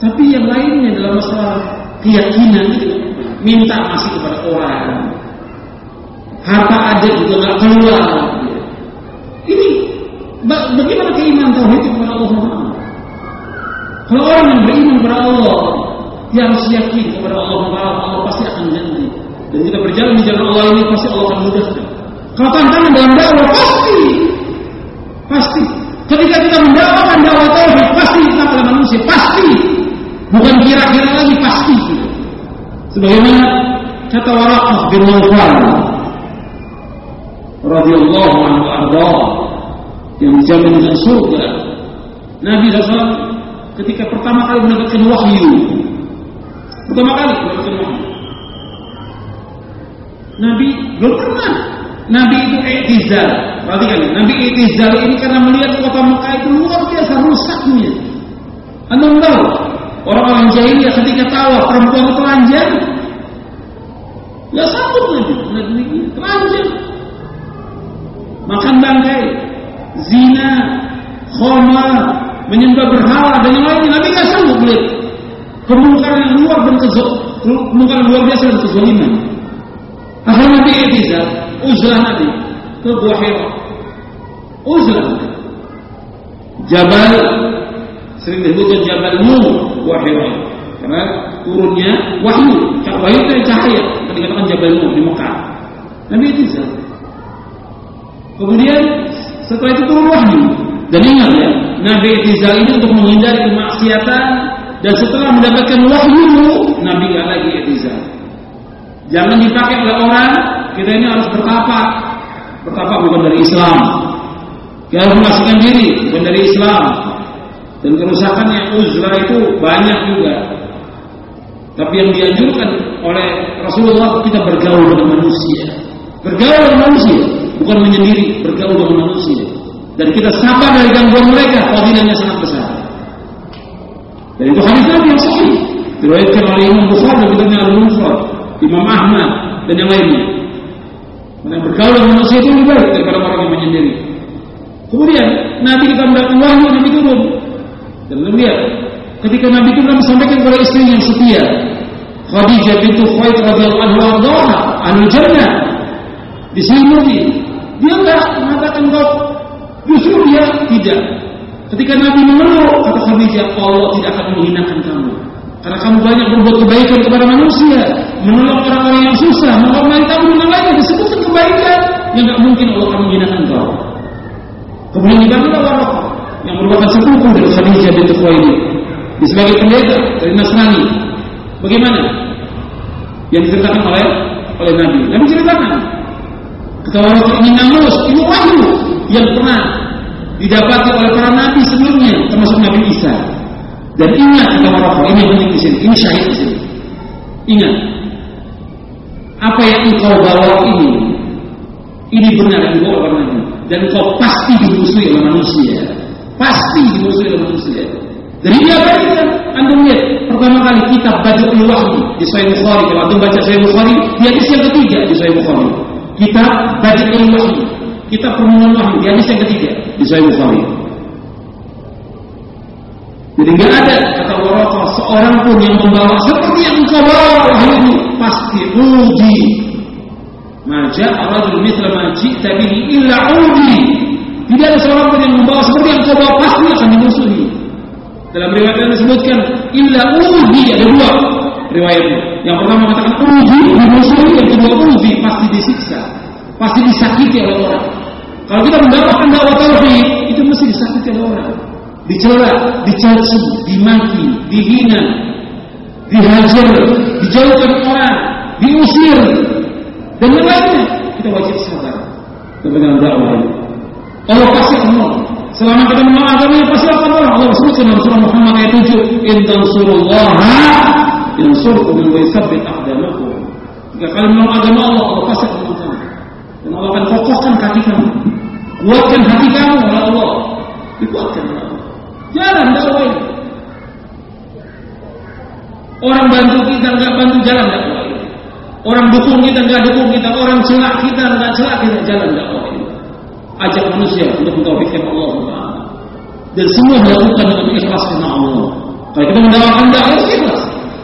Tapi yang lainnya dalam masalah keyakinan itu minta masih kepada orang. Harta ada juga nggak keluar. Ini bagaimana keimanan tauhid kepada Allah Subhanahu Kalau orang yang beriman kepada Allah, dia harus yakin kepada Allah Subhanahu Allah pasti akan janji. Dan kita berjalan di jalan Allah ini pasti Allah akan mudahkan. Kalau tantangan dalam dakwah pasti, pasti. Ketika kita mendakwakan dakwah tauhid pasti kita oleh manusia, pasti. Bukan kira-kira lagi pasti. Sebagaimana kata Waraqah bin Nawfal radhiyallahu anhu arda yang dijamin dengan surga. Nabi SAW ketika pertama kali mendapatkan wahyu, pertama kali mendapatkan wahyu, Nabi belum pernah. Nabi itu i'tizal. Perhatikan, Nabi i'tizal ini karena melihat kota Mekah itu luar biasa rusaknya. Anda tahu, orang-orang jahiliyah ketika tahu perempuan telanjang, nggak sanggup lagi, Nabi telanjang, makan bangkai, zina, khamar, menyembah berhala dan yang lainnya. Nabi nggak sanggup melihat kemungkaran yang luar dan kemungkaran luar biasa dan kezaliman. Akhirnya Nabi Ihtizal, uzlah Nabi ke Gua Hira. Uzlah. Jabal sering disebut Jabal Nur Gua Hira. Karena turunnya wahyu. Wahyu itu cahaya. Dikatakan Jabal Nur di Mekah. Nabi Ihtizal. Kemudian setelah itu turun wahyu. Dan ingat ya, Nabi Ihtizal ini untuk menghindari kemaksiatan dan setelah mendapatkan wahyu, Nabi gak lagi Ihtizal. Jangan dipakai oleh orang, kita ini harus bertapa. pertapa bukan dari Islam. Dia harus mengasingkan diri bukan dari Islam. Dan kerusakan yang uzra itu banyak juga. Tapi yang dianjurkan oleh Rasulullah kita bergaul dengan manusia. Bergaul dengan manusia, bukan menyendiri, bergaul dengan manusia. Dan kita sabar dari gangguan mereka, fadilahnya sangat besar. Dan itu hadis Nabi yang sahih. Diriwayatkan oleh Imam Bukhari dan kitabnya Al-Mufrad, Imam Ahmad dan yang lainnya. Karena bergaul dengan manusia itu lebih baik daripada orang yang menyendiri. Kemudian Nabi kita mendapat wahyu Nabi turun. Dan lihat ketika Nabi itu sampaikan kepada istri yang setia, Khadijah bintu Khuwailid radhiyallahu anha anil jannah. Di sini dia enggak mengatakan kau justru dia tidak. Ketika Nabi mengeluh, kata Khadijah, Allah tidak akan menghinakan kamu. Karena kamu banyak berbuat kebaikan kepada manusia, menolong orang-orang yang susah, menghormati tamu dan lainnya disebutkan kebaikan yang tidak mungkin Allah akan menghinakan kau. Kemudian dibangunlah Waraqah yang merupakan sepupu dari Khadijah bintu Khuwailid. Di sebagai pendeta dari Nasrani. Bagaimana? Yang diceritakan oleh oleh Nabi. Nabi ceritakan. Kata Waraqah ini namus, ini wahyu yang pernah didapati oleh para nabi sebelumnya, termasuk Nabi Isa. Dan ingat kata Waraqah, ini penting di sini, ini syahid di sini. Ingat, apa yang engkau bawa ini, ini benar yang dibawa oleh Nabi. Dan kau pasti dimusuhi oleh manusia. Pasti dimusuhi oleh manusia. Jadi dia apa kita? Anda lihat pertama kali kitab baca wahyu di Sahih Bukhari. Kalau anda baca Sahih Bukhari, di hadis yang ketiga di Sahih Bukhari. Kitab baca wahyu. Kitab permohonan wahyu di hadis yang ketiga di Sahih Bukhari. Jadi nggak ada kata Waraqah seorang pun yang membawa seperti yang engkau bawa wahyu ini pasti uji. Maja aradul mitra maji tapi illa uji. Tidak ada seorang pun yang membawa seperti yang engkau bawa pasti akan dimusuhi. Dalam riwayat yang disebutkan illa uji ada dua riwayatnya. Yang pertama mengatakan uji dimusuhi, yang kedua uji pasti disiksa, pasti disakiti oleh orang. Kalau kita mendapatkan dakwah tauhid itu mesti disakiti orang dicela, dicaci, dimaki, dihina, dihajar, dijauhkan orang, diusir, dan yang lainnya. Kita wajib sabar dengan dakwah ini. Allah pasti akan Selama kita menolak agamanya pasti akan tolong. Allah sebutkan dalam surah Muhammad ayat 7, "In tansurullah yansurkum wa yutsabbit aqdamakum." Jika kalian menolak agama Allah, Allah pasti akan tolong. Dan Allah akan kokohkan kaki kamu. Kuatkan hati kamu oleh Allah. Dikuatkan oleh Allah. Jalan dakwah ini. Orang bantu kita nggak bantu jalan dakwah ini. Orang dukung kita nggak dukung kita, orang celak kita nggak celak kita jalan dakwah ini. Ajak manusia untuk mentauhidkan Allah. Dan semua dilakukan dengan ikhlas karena Allah. Kalau kita mendakwakan dakwah ikhlas.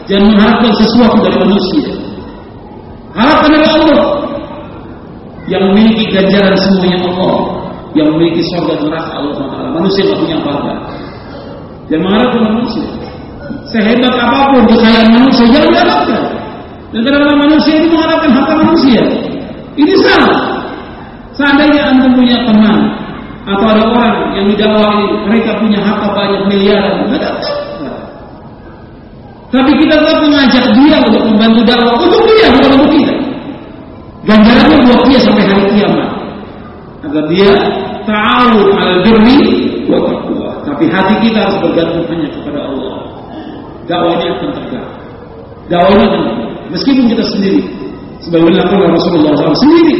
Jangan mengharapkan sesuatu dari manusia. Harapkan dari Allah yang memiliki ganjaran semuanya Allah, yang memiliki surga neraka Allah Taala. Manusia nggak punya apa-apa. Jangan mengharapkan manusia. Sehebat apa pun kekayaan manusia, jangan diharapkan. Dan kadang-kadang manusia itu mengharapkan harta manusia. Ini salah. Seandainya anda punya teman atau ada orang yang didakwai, mereka punya harta banyak miliaran, nggak ada. Tapi kita tetap mengajak dia untuk membantu dakwah untuk dia, bukan untuk kita. Ganjarannya buat dia sampai hari kiamat. Agar dia ta'awun al birri wa taqwa. Tapi hati kita harus bergantung hanya kepada Allah. Dakwahnya akan tegak. Dakwahnya akan tegak. Meskipun kita sendiri. Sebagaimana dilakukan Rasulullah SAW sendiri.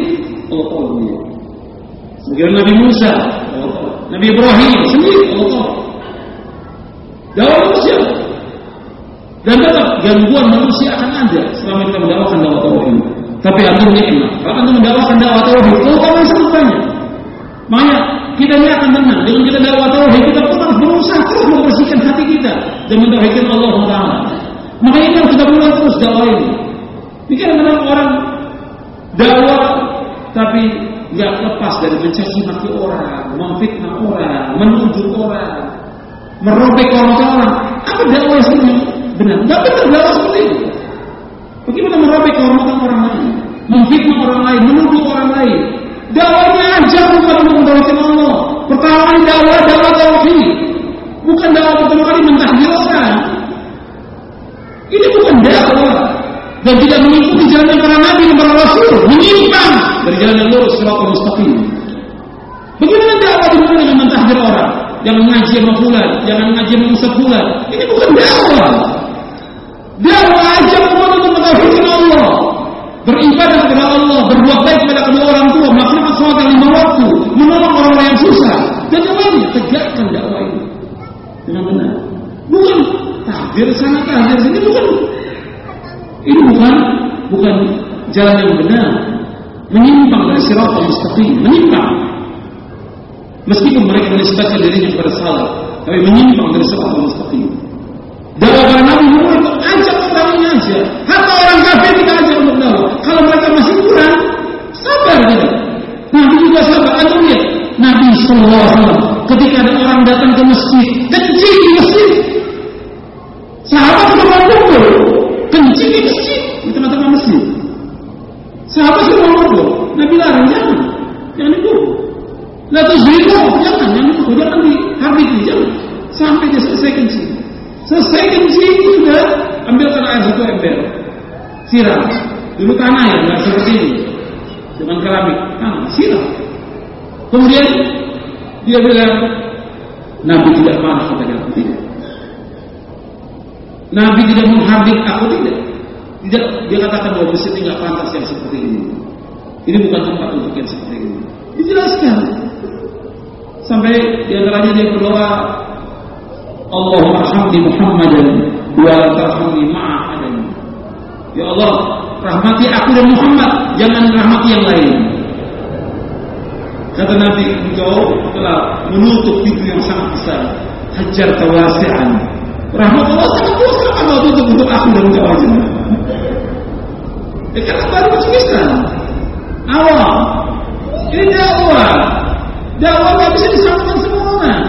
Allah tahu dia. Sebagaimana Nabi Musa. Allah tahu. Nabi Ibrahim sendiri. Allah tahu. Dakwah manusia. Dan tetap gangguan manusia akan ada selama kita mendakwakan dakwah tauhid. Tapi antum nikmat. Kalau antum mendakwakan dakwah tauhid, kalau kamu banyak. Makanya kita ini akan tenang dengan kita dakwah tauhid kita pun harus berusaha terus membersihkan hati kita dan mentauhidkan Allah Taala. Makanya kita harus kita berulang terus dakwah ini. Ini kadang-kadang orang dakwah tapi nggak lepas dari mencaci maki orang, memfitnah orang, menuduh orang, merobek orang-orang. Apa dakwah seperti benar? Nggak benar dakwah seperti itu. Bagaimana merobek kehormatan orang lain, memfitnah orang lain, menuduh orang lain, Dakwahnya aja bukan untuk mentauhidkan Allah. Pertama kali dakwah dakwah tauhid. Bukan dakwah pertama kali mentahdir orang. Ini bukan dakwah. dan tidak mengikuti jalan para nabi dan para rasul, menyimpang dari jalan yang lurus siratal mustaqim. Bagaimana dakwah dimulai dengan mentahdir orang? Jangan ngaji sama fulan, jangan ngaji sama Ustaz fulan. Ini bukan dakwah. Dakwah ajak umat untuk mentauhidkan Allah. Beribadah kepada Allah, berbuat baik kepada kedua orang tua, melaksanakan sholat lima waktu, menolong orang-orang yang susah, dan yang lainnya. Tegakkan dakwah ini dengan benar. Bukan takbir sana takbir sini bukan. Ini bukan bukan jalan yang benar. Menyimpang dari siratal mustaqim, menyimpang. Meskipun mereka menisbatkan dirinya kepada salah, tapi menyimpang dari siratal mustaqim. Dakwah para nabi mulai untuk ajak orang ini aja. Hatta orang kafir kita ajak untuk dakwah. Kalau mereka masih kurang, sabar kita. Nabi juga sabar. Anda lihat, Nabi Sallallahu Alaihi Wasallam ketika ada orang datang ke masjid, kencing di masjid. Sahabat sudah kumpul, kencing di masjid, di tengah-tengah masjid. Sahabat sudah kumpul, Nabi larang jangan, jangan itu. Lah terus jangan, jangan itu, jangan di harbiti, jangan. Sampai dia selesai kencing. Selesai kencing sudah air satu ember, siram. Dulu tanah ya, nggak seperti ini, dengan keramik, tanah, siram. Kemudian dia bilang, Nabi tidak marah kepada aku tidak. Nabi tidak menghardik aku tidak. Tidak, dia katakan bahwa masjid ini nggak pantas yang seperti ini. Ini bukan tempat untuk yang seperti ini. Dijelaskan. Sampai di antaranya dia berdoa, Allahumma hamdi Muhammadan wa la tarhamni ma'ahadan. Ya Allah, rahmati aku dan Muhammad, jangan rahmati yang lain. Kata Nabi, engkau telah menutup pintu yang sangat besar. Hajar tawasi'an. Rahmat Allah sangat kenapa kau tutup untuk aku dan engkau aja? Ya karena baru masuk Islam. Awal. Ini dakwah. Dakwah nggak bisa disamakan semua orang.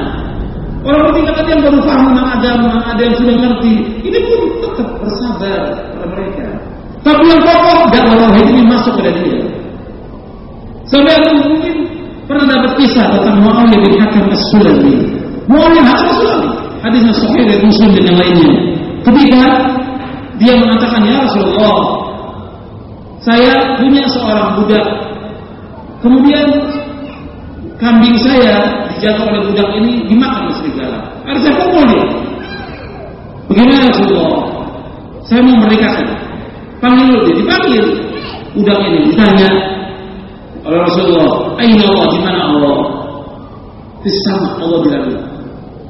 Orang bertingkat yang baru paham tentang agama, ada yang sudah ngerti. Ini pun tetap bersabar pada mereka. Tapi yang pokok dakwah wahid ini masuk pada dia. Sampai ada mungkin pernah dapat kisah tentang Muawiyah bin Hakam As-Sulami. Muawiyah Hakam As-Sulami. Hadisnya sahih dari Muslim dan yang lainnya. Ketika dia mengatakan ya Rasulullah, saya punya seorang budak. Kemudian kambing saya dijaga oleh budak ini dimakan oleh serigala. Ada saya pukul dia. Bagaimana Rasulullah? Saya mau merdekakan. Panggil dia, dipanggil. Budak ini ditanya oleh Rasulullah, Aina Allah, di mana Allah? Di sama Allah bilang.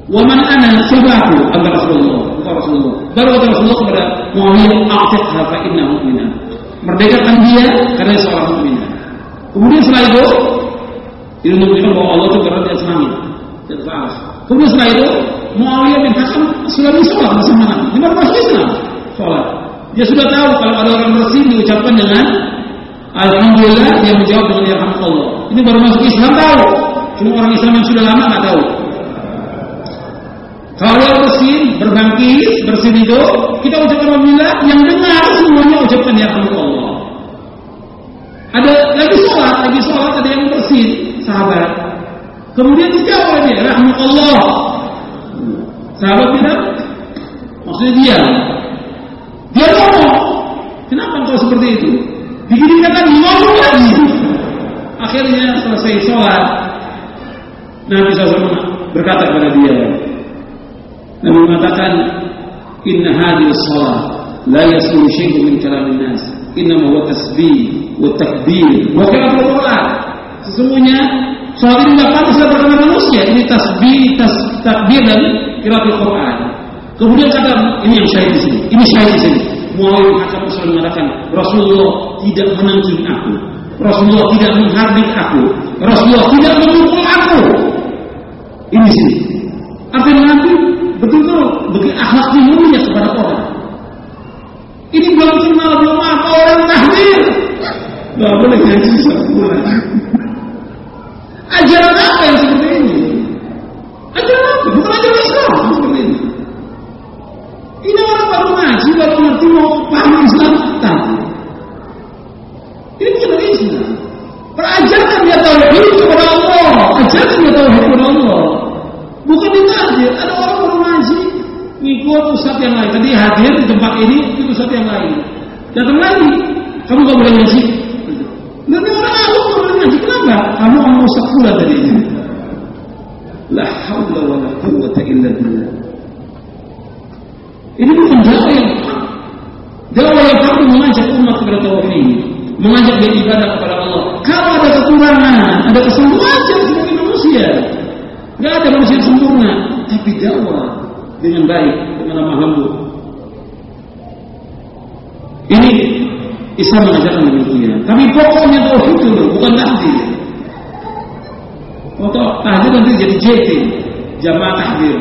Wa man ana siapa aku? Kata Rasulullah. Kata Rasulullah. Baru kata Rasulullah kepada Muawiyah, "A'tiqha fa inna mu'minah." Merdekakan dia karena seorang mukmin. Kemudian setelah itu ini menunjukkan bahwa Allah itu berat tsunami dan salah. Kemudian setelah itu Muawiyah bin Hakam sudah sholat bersama Nabi. Dia baru masuk Islam sholat. Dia sudah tahu kalau ada orang bersih diucapkan dengan Alhamdulillah dia menjawab dengan ya Allah. Ini baru masuk Islam tahu. Cuma orang Islam yang sudah lama nggak tahu. Kalau bersin, berbangkit, bersin itu, kita ucapkan Alhamdulillah, yang dengar semuanya ucapkan ya Allah. Ada lagi sholat, lagi sholat, ada yang bersin, sahabat. Kemudian dijawab dia, rahmatullah. Sahabat bilang, maksudnya dia. Dia ngomong, kenapa engkau seperti itu? Diginikan lagi, ngomong lagi. Akhirnya selesai sholat, Nabi SAW berkata kepada dia, Nabi mengatakan, Inna hadhihi shalah la yasulu syai'un min kalamin nas. Inna huwa tasbih wa takbir wa Quran. Sesungguhnya sholat ini tidak pantas berkata manusia. Ini tasbih, tas, takbir dan qiraatul Quran. Kemudian kata ini yang syahid di sini. Ini syahid di sini. Muawiyah akan selalu mengatakan Rasulullah tidak menangkis aku. Rasulullah tidak menghardik aku. Rasulullah tidak memukul aku. Ini sini. Artinya Nabi betul-betul bagi akhlaknya mulia kepada orang. Ini belum kenal, belum apa orang tahdir. Gak boleh ngaji sebulan. Ajaran apa yang seperti ini? Ajaran apa? Bukan ajaran Islam seperti ini. Ini orang baru ngaji, baru ngerti mau paham Islam tak. Ini bukan dari Islam. Perajarkan dia tauhid kepada Allah. Ajarkan dia tauhid kepada Allah. Bukan ditakdir. Ada orang baru ngaji, ngikut ustadz yang lain. Tadi hadir di tempat ini, itu ustadz yang lain. Datang lagi, kamu gak boleh ngaji. Dan orang awam gak boleh ngaji. Kenapa? Kamu mau rusak pula tadinya. La haula wa la quwwata illa billah. Ini bukan dakwah yang. Dakwah yang mengajak umat kepada tauhid, mengajak beribadah kepada Allah. Kalau ada kekurangan, ada kesalahan sebagai manusia. Gak ada manusia sempurna, tapi dakwah dengan baik, dengan lemah lembut. Ini Islam mengajarkan demikian. Tapi pokoknya tauhid itu bukan tahdir. Untuk tahdir nanti jadi JT, jamaah tahdir.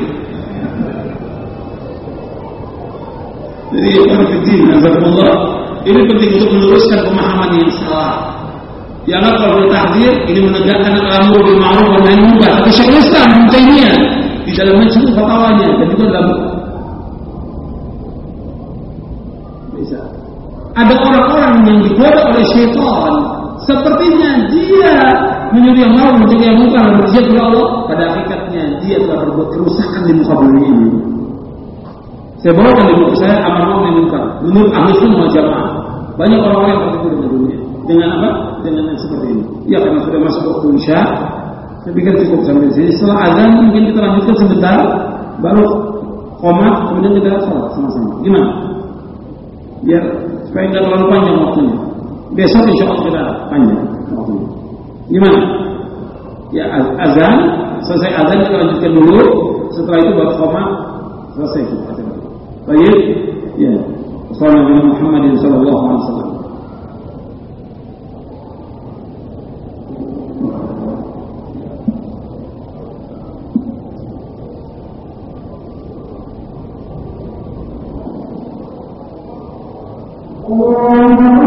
Jadi kecil, Allah ini penting untuk meluruskan pemahaman yang salah. Yang kalau boleh tahdir, ini menegakkan al-amru bil ma'ruf nahi munkar. Tapi Syekh Islam Taimiyah di dalam majmu fatwanya dan juga dalam bisa. Ada orang-orang yang digoda oleh syaitan, sepertinya dia menyuruh yang mau mencegah yang munkar dan berjihad kepada Allah. Pada hakikatnya dia telah berbuat kerusakan di muka bumi ini. Saya bawakan di buku saya amal ma'ruf munkar. Menurut ahli sunnah jamaah. Banyak orang-orang yang tertipu dengan dunia. Dengan apa? Dengan yang seperti ini. Ya karena sudah masuk waktu isya, saya pikir cukup sampai sini. Setelah azan mungkin kita lanjutkan sebentar, baru komat, kemudian kita sholat sama-sama. Gimana? Biar supaya nggak terlalu panjang waktunya. Besok insyaAllah kita panjang waktunya. Gimana? Ya azan, selesai azan kita lanjutkan dulu. Setelah itu buat koma, selesai kita. Baik, ya. Assalamualaikum warahmatullahi wabarakatuh. Allah my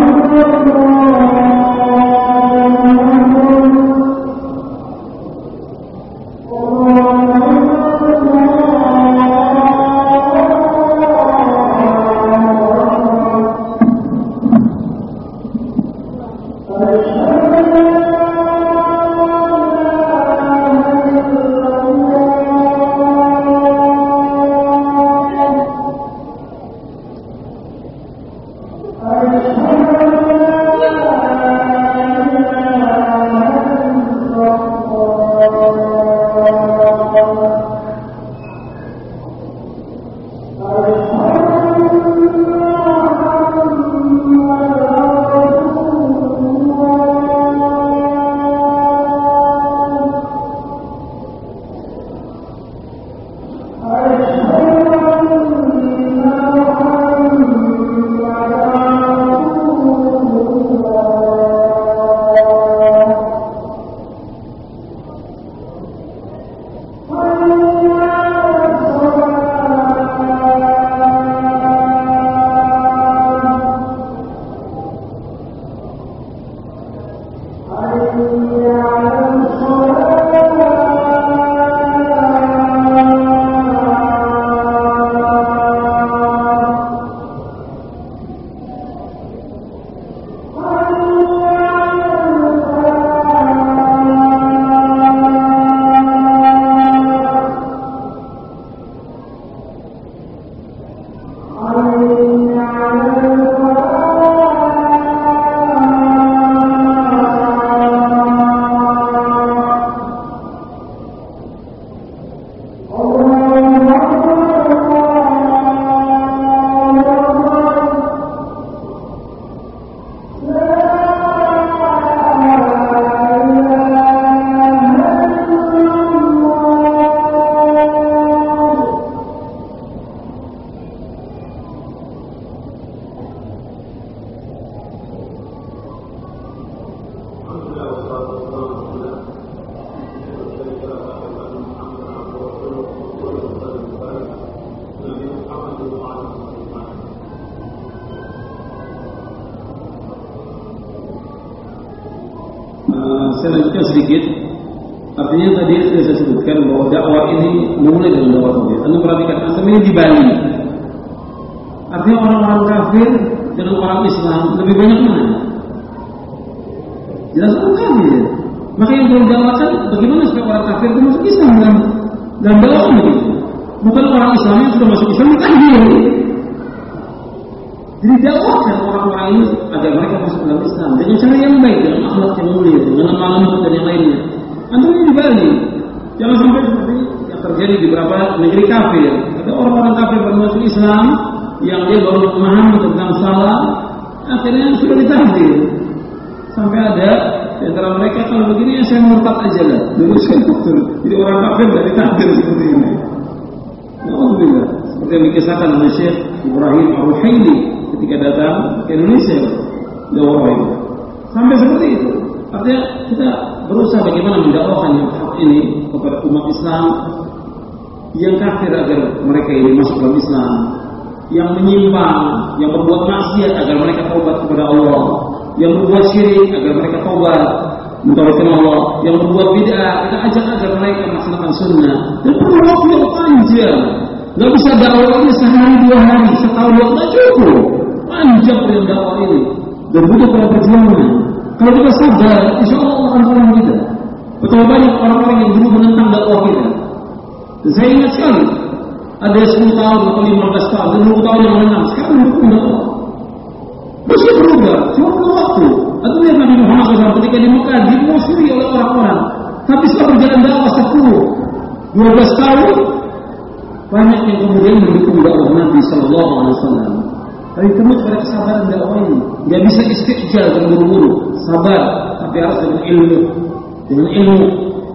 Saudi. Anda perhatikan asam ini di Bali. Artinya orang-orang kafir dengan orang Islam lebih banyak mana? Jelas orang kafir. Ya? Maka yang perlu dijelaskan bagaimana supaya orang kafir itu masuk Islam dan dan belum ini. Bukan orang Islam yang sudah masuk Islam bukan dia. Jadi dakwahkan orang-orang ini agar mereka masuk dalam Islam dengan cara yang baik, dengan akhlak yang mulia, dengan amalan dan yang lainnya. Antum di Bali, jangan sampai seperti terjadi di beberapa negeri kafir. Ada orang-orang kafir bermasuk Islam yang dia baru memahami tentang salah, akhirnya sudah ditahdir. Sampai ada di antara mereka kalau begini ya saya murtad aja lah. Dulu saya betul. Jadi orang kafir dari takdir seperti ini. Alhamdulillah. Seperti yang dikisahkan oleh Syekh Ibrahim Ar-Ruhaili ketika datang ke Indonesia dakwah itu sampai seperti itu artinya kita berusaha bagaimana mendakwahkan yang ini kepada umat Islam yang kafir agar mereka ini masuk dalam Islam. Yang menyimpang yang berbuat maksiat agar mereka taubat kepada Allah. Yang berbuat syirik agar mereka taubat mentauhidkan Allah. Yang berbuat bid'ah kita ajak agar mereka melaksanakan sunnah. Dan perlu waktu yang panjang. Nggak bisa dakwah ini sehari dua hari setahun dua tahun cukup. Panjang dalam dakwah ini. Dan butuh perjuangan. Kalau kita sadar, insya Allah akan tolong kita. Betapa banyak orang-orang yang dulu menentang dakwah kita. Dan saya ingat sekali, ada 10 tahun atau 15 tahun, dan 20 tahun yang menentang. Sekarang mendukung dakwah. Masih berubah, cuma perlu waktu. Atau lihat Nabi Muhammad SAW ketika di Mekah dimusuhi oleh orang-orang. Tapi setelah berjalan dakwah 10, 12 tahun, banyak yang kemudian mendukung dakwah Nabi Sallallahu Alaihi Wasallam. Tapi perlu pada kesabaran dakwah ini. Gak bisa istiqjal terburu-buru. Sabar, tapi harus dengan ilmu. Dengan ilmu.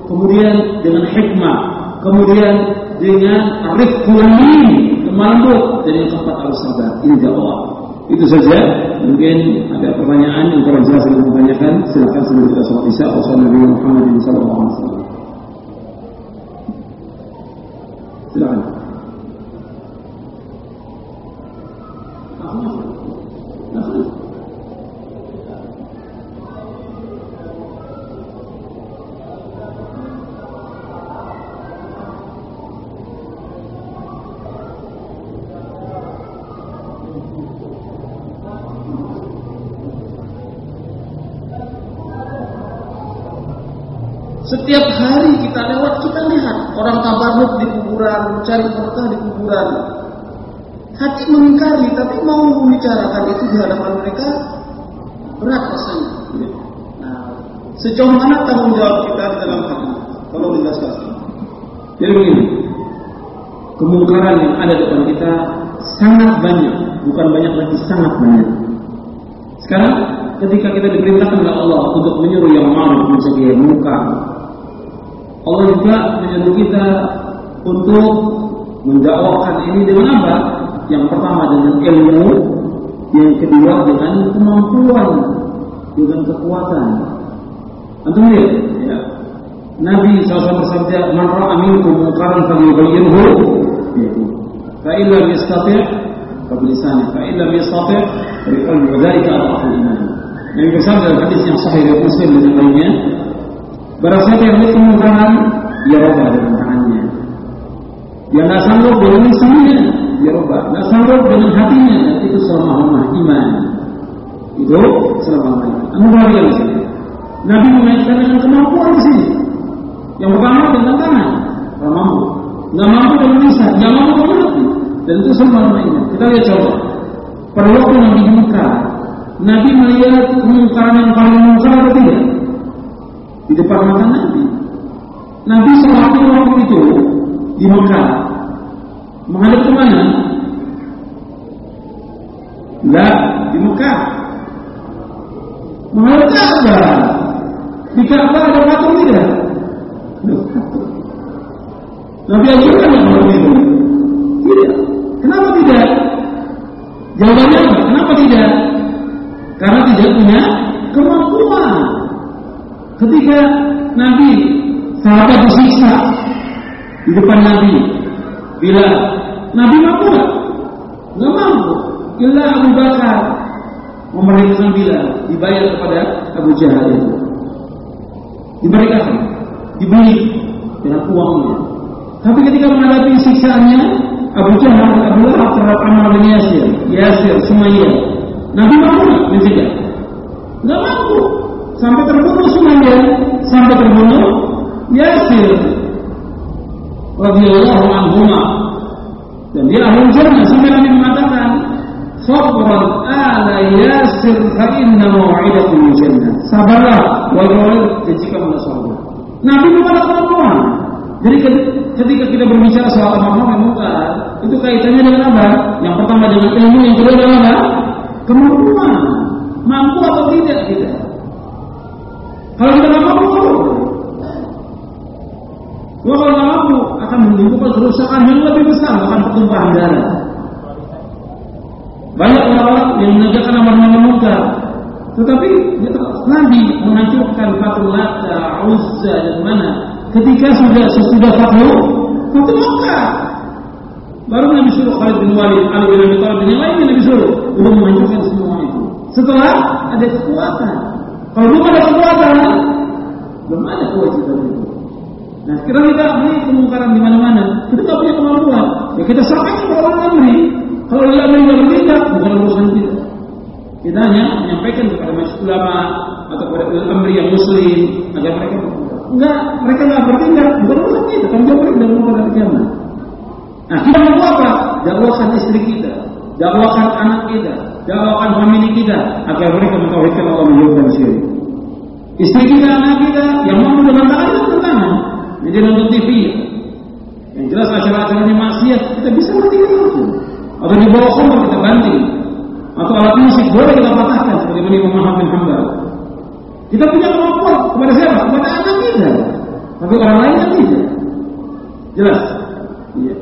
Kemudian dengan hikmah. Kemudian dengan rifkulim. Lemah lembut. Dan yang keempat harus sabar. Ini dakwah. Itu saja. Mungkin ada pertanyaan yang kurang jelas yang ditanyakan. Silakan sebelum kita sholat isya. Wassalamualaikum warahmatullahi wabarakatuh. Silakan. Mengingkari tapi mau membicarakan itu di hadapan mereka berat rasanya. Nah, sejauh mana tanggung jawab kita di dalam hati? Kalau menjelaskan. Jadi begini, kemungkaran yang ada depan kita sangat banyak, bukan banyak lagi sangat banyak. Sekarang ketika kita diperintahkan oleh Allah untuk menyuruh yang mencegah yang munkar, Allah juga menyuruh kita untuk mendakwahkan ini dengan apa? Yang pertama dengan ilmu, yang kedua dengan kemampuan, dengan kekuatan. Antum lihat, ya. Nabi SAW bersabda, "Man ra'a minkum munkaran falyughayyirhu fa in lam yastati' fa bilisani, fa in lam yastati' fa biqalbi wa dzalika adhafu iman." Nabi bersabda dalam hadis yang sahih dari Muslim dan yang lainnya, barang siapa yang melihat kemungkaran, ia rubah dengan tangannya. Dia nggak sanggup dengan lisannya, dia rubah. Nggak sanggup dengan hatinya, itu selama iman. Itu selama iman. Anu bagian Nabi mengaitkan dengan kemampuan di sini. Yang pertama dengan tangan, kalau mampu. Nggak mampu dengan lisan, nggak mampu dengan hati. Dan itu semua iman. Kita lihat coba. Pada waktu Nabi di Mekah, Nabi melihat kemungkaran yang paling mungkar atau tidak? Di depan mata Nabi. Nabi sholat waktu itu di Mekah menghadap ke mana? Lah di Mekah menghadap Ka'bah. Di Ka'bah ada patung tidak? Nabi anjurkan yang patung itu? Tidak. Kenapa tidak? Jawabannya apa? Kenapa tidak? Karena tidak punya kemampuan. Ketika Nabi sahabat disiksa di depan Nabi, bila Nabi mampu nggak? Nggak mampu. Bila Abu Bakar memerintahkan bila dibayar kepada Abu Jahal itu. Diberikan, dibeli dengan uangnya. Tapi ketika menghadapi siksaannya, Abu Jahal, Abu Lahab terhadap Ammar bin Yasir, Yasir, Sumayyah. Nabi mampu nggak mencegah? Nggak mampu. Sampai terbunuh Sumayyah, sampai terbunuh Yasir radhiyallahu anhu dan dia ahli jannah sampai Nabi mengatakan Sabran ala yasir fa inna maw'idakum jannah. Sabarlah wahai orang janjikan pada surga. Nabi bukan kemampuan. Jadi ketika kita berbicara soal amar ma'ruf munkar, itu kaitannya dengan apa? Yang pertama dengan ilmu, yang kedua dengan apa? Kemampuan. Mampu atau tidak kita? Kalau kita mampu, mampu. Kalau nggak mampu, akan menimbulkan kerusakan yang lebih besar, akan pertumpahan darah. Banyak orang-orang yang menegakkan ma'ruf munkar, tetapi Nabi menghancurkan Fatul Lata, Uzza dan mana ketika sudah sesudah Fathu Fathu Makkah baru Nabi suruh Khalid bin Walid, Ali bin Abi Thalib yang lainnya Nabi suruh untuk menghancurkan semua itu. Setelah ada kekuatan. Kalau belum ada kekuatan, belum ada kewajiban itu. Nah, kita beri kemungkaran di mana-mana, kita tidak punya kemampuan. Ya kita sampaikan kepada orang Amri. Kalau dia Amri tidak bertindak, bukan urusan kita. Kita hanya menyampaikan kepada majelis ulama atau kepada Amri yang Muslim agar mereka enggak mereka enggak bertindak, bukan urusan kita. Kami jawab mereka dalam pada kiamat. Nah, kita mau apa? Dakwahkan istri kita, dakwahkan anak kita, dakwahkan famili kita agar mereka mentauhidkan Allah menjauhkan syirik. Istri kita, anak kita yang mau dengan tangan dengan tangan. Jadi nonton TV. Yang jelas acara-acaranya maksiat, kita bisa mati itu. Atau di bawah khamr kita banting. Atau alat musik boleh kita patahkan seperti ini bin Hanbal. Kita punya kemampuan kepada siapa? Kepada anak kita. Tapi orang lain kan tidak. Jelas? Iya.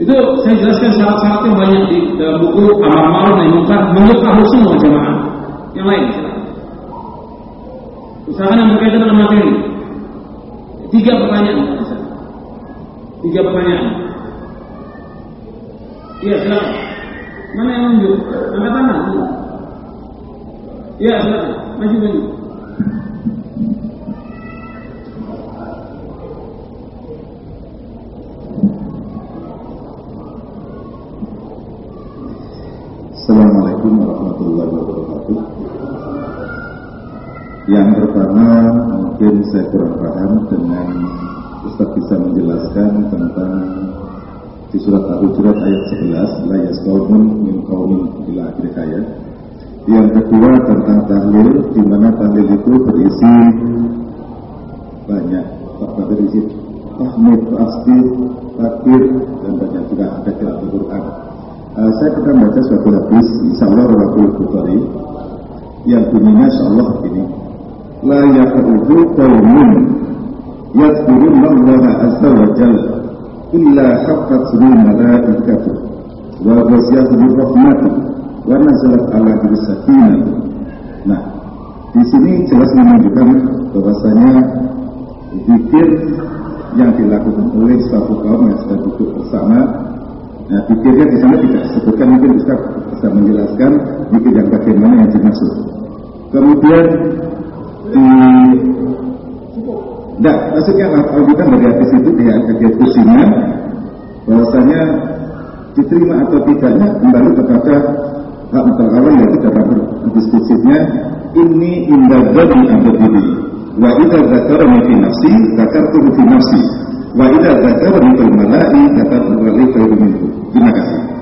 Itu saya jelaskan syarat-syarat yang banyak di dalam buku Amar Ma'ruf Nahi Munkar menurut sunnah jamaah. Yang lain, Usahakan yang berkaitan dengan materi. Tiga pertanyaan. Tiga pertanyaan. Iya, silakan. Mana yang menunjuk? Angkat tangan. Iya, silakan. Maju maju. Assalamualaikum warahmatullahi wabarakatuh. Yang pertama mungkin saya kurang paham dengan Ustaz bisa menjelaskan tentang di surat Al-Hujurat ayat 11 la yasqaumun min qaumin ila akhir ayat. Yang kedua tentang tahlil di mana tahlil itu berisi banyak apa berisi tahmid, tasbih, takbir dan banyak juga ada kira Al-Qur'an. Uh, saya akan baca suatu hadis insya Allah Rasul Bukhari yang bunyinya insya Allah la yaqudu qaumun yadhkuruna Allah azza wa jalla illa haqqat bil malaikatu wa ghasiyatu bi rahmati wa nazalat ala sakinah nah di sini jelas menunjukkan bahwasanya zikir yang dilakukan oleh suatu kaum yang sedang duduk bersama Nah, pikirnya di sana tidak disebutkan mungkin bisa bisa menjelaskan pikir yang bagaimana yang dimaksud. Kemudian di Tidak, maksudnya kalau kita dari hadis itu tidak ada pusingnya bahwasanya diterima atau tidaknya kembali kepada hak mutawalil yaitu dalam diskusinya ini indah dari abadi wa idza dzakarani fi nafsi dzakartu fi nafsi. Wa idza dzakarani fil mala'i dzakartu li khairu minhu. Terima kasih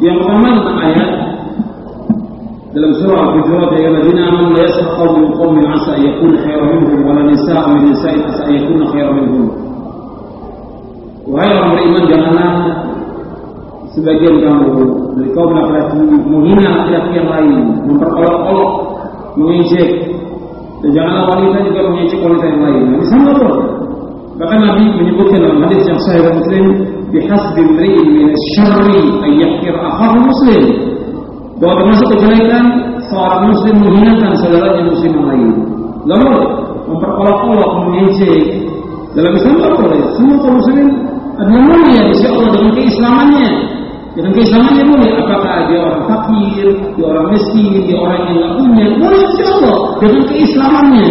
Yang pertama tentang ayat dalam surah Al-Hujurat ya alladzina amanu la yaskhar qawmun min qawmin asa an yakuna khairan minhum wa la nisa'un min nisa'in asa an yakuna khairan minhum. Wahai orang beriman janganlah sebagian kamu dari kaum laki-laki menghina laki-laki yang lain, memperolok-olok, mengejek. Dan janganlah wanita juga mengejek wanita yang lain. Nah, sama tuh. Bahkan Nabi menyebutkan dalam hadis yang sahih Muslim, bihasbi imri'in min asy-syarri ay yahqir akhahu muslim. Bahwa termasuk kejelekan seorang muslim menghinakan saudaranya muslim yang lain. Lalu memperolok-olok, mengejek. Dalam Islam tidak boleh. Semua kaum muslim adalah mulia insya Allah dengan keislamannya. Dengan keislamannya mulia. Apakah dia orang fakir, dia orang miskin, dia orang yang tidak punya. Mulia insya Allah dengan keislamannya.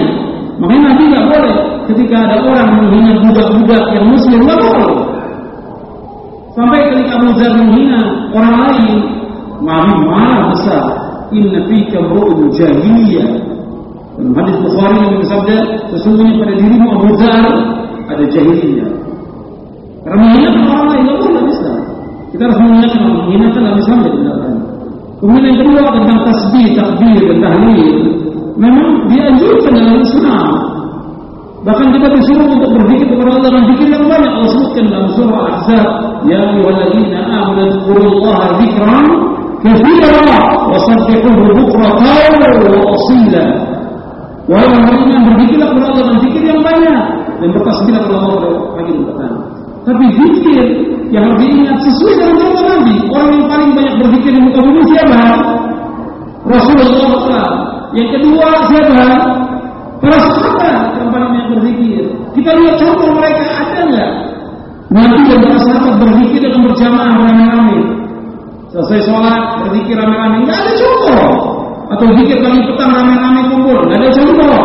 Makanya Nabi nggak boleh ketika ada orang menghina budak-budak yang muslim nggak boleh. Sampai ketika Dhar menghina orang lain, Nabi marah besar. Inna fika ru'un jahiliyah. Dalam hadis Bukhari yang bersabda, sesungguhnya pada dirimu Abu ada jahiliyah. Karena menghina orang lain nggak boleh bisa. Kita harus mengingatkan orang menghina kan nggak bisa dibenarkan. Kemudian yang kedua tentang tasbih, takbir, dan tahlil. Memang dianjurkan dalam Islam. Bahkan kita disuruh untuk berzikir kepada Allah dengan zikir yang banyak. Allah sebutkan dalam surah Al-Ahzab, "Ya ayyuhalladzina amanu dzkurullaha dzikran katsira wa sabbihuhu bukratan wa asila." Wahai orang beriman berzikirlah kepada Allah dengan zikir yang banyak dan bertasbihlah kepada Allah pada pagi dan petang. Tapi zikir yang harus diingat sesuai dengan contoh Nabi. Orang yang paling banyak berzikir di muka bumi siapa? Rasulullah SAW. Yang kedua siapa? Para sahabat berzikir. Kita lihat contoh mereka ada nggak? Nabi dan para sahabat berzikir dengan berjamaah rame-rame. Selesai sholat berzikir rame-rame. Nggak ada contoh. Atau zikir kami petang rame-rame kumpul. Nggak ada contoh.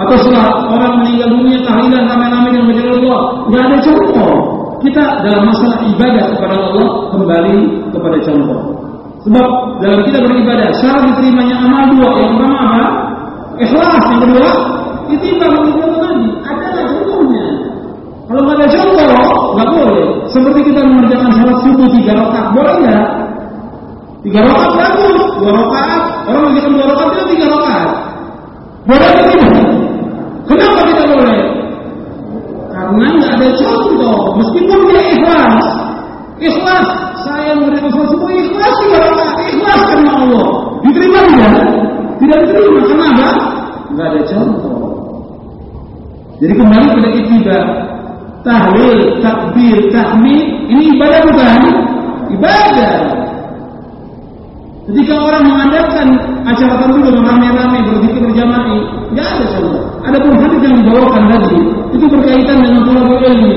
Atau setelah orang meninggal dunia tahlilan rame-rame dengan menjadi Allah. Nggak ada contoh. Kita dalam masalah ibadah kepada Allah kembali kepada contoh. Sebab dalam kita beribadah, syarat diterimanya amal dua. Yang pertama apa? Ikhlas. Yang kedua, itibar mengikuti Nabi. Ada contohnya? Kalau nggak ada contoh, nggak boleh. Seperti kita mengerjakan sholat subuh tiga rakaat, boleh nggak? Tiga rakaat bagus, dua rakaat. Orang mengerjakan dua rakaat itu tiga rakaat. Boleh tidak? Kenapa tidak boleh? Karena nggak ada contoh. Meskipun dia ikhlas, ikhlas. Saya mengerjakan sholat subuh ikhlas tiga rakaat, ikhlas karena Allah. Diterima tidak? Tidak diterima. Kenapa? Nggak ada contoh. Jadi kembali pada itibar. Tahlil, takbir, tahmid, ini ibadah bukan? Ibadah. Ketika orang mengadakan acara tertentu dengan rame-rame berzikir berjamaah, nggak ada contoh. Ada pun hadis yang dibawakan tadi itu berkaitan dengan tulabul ilmi.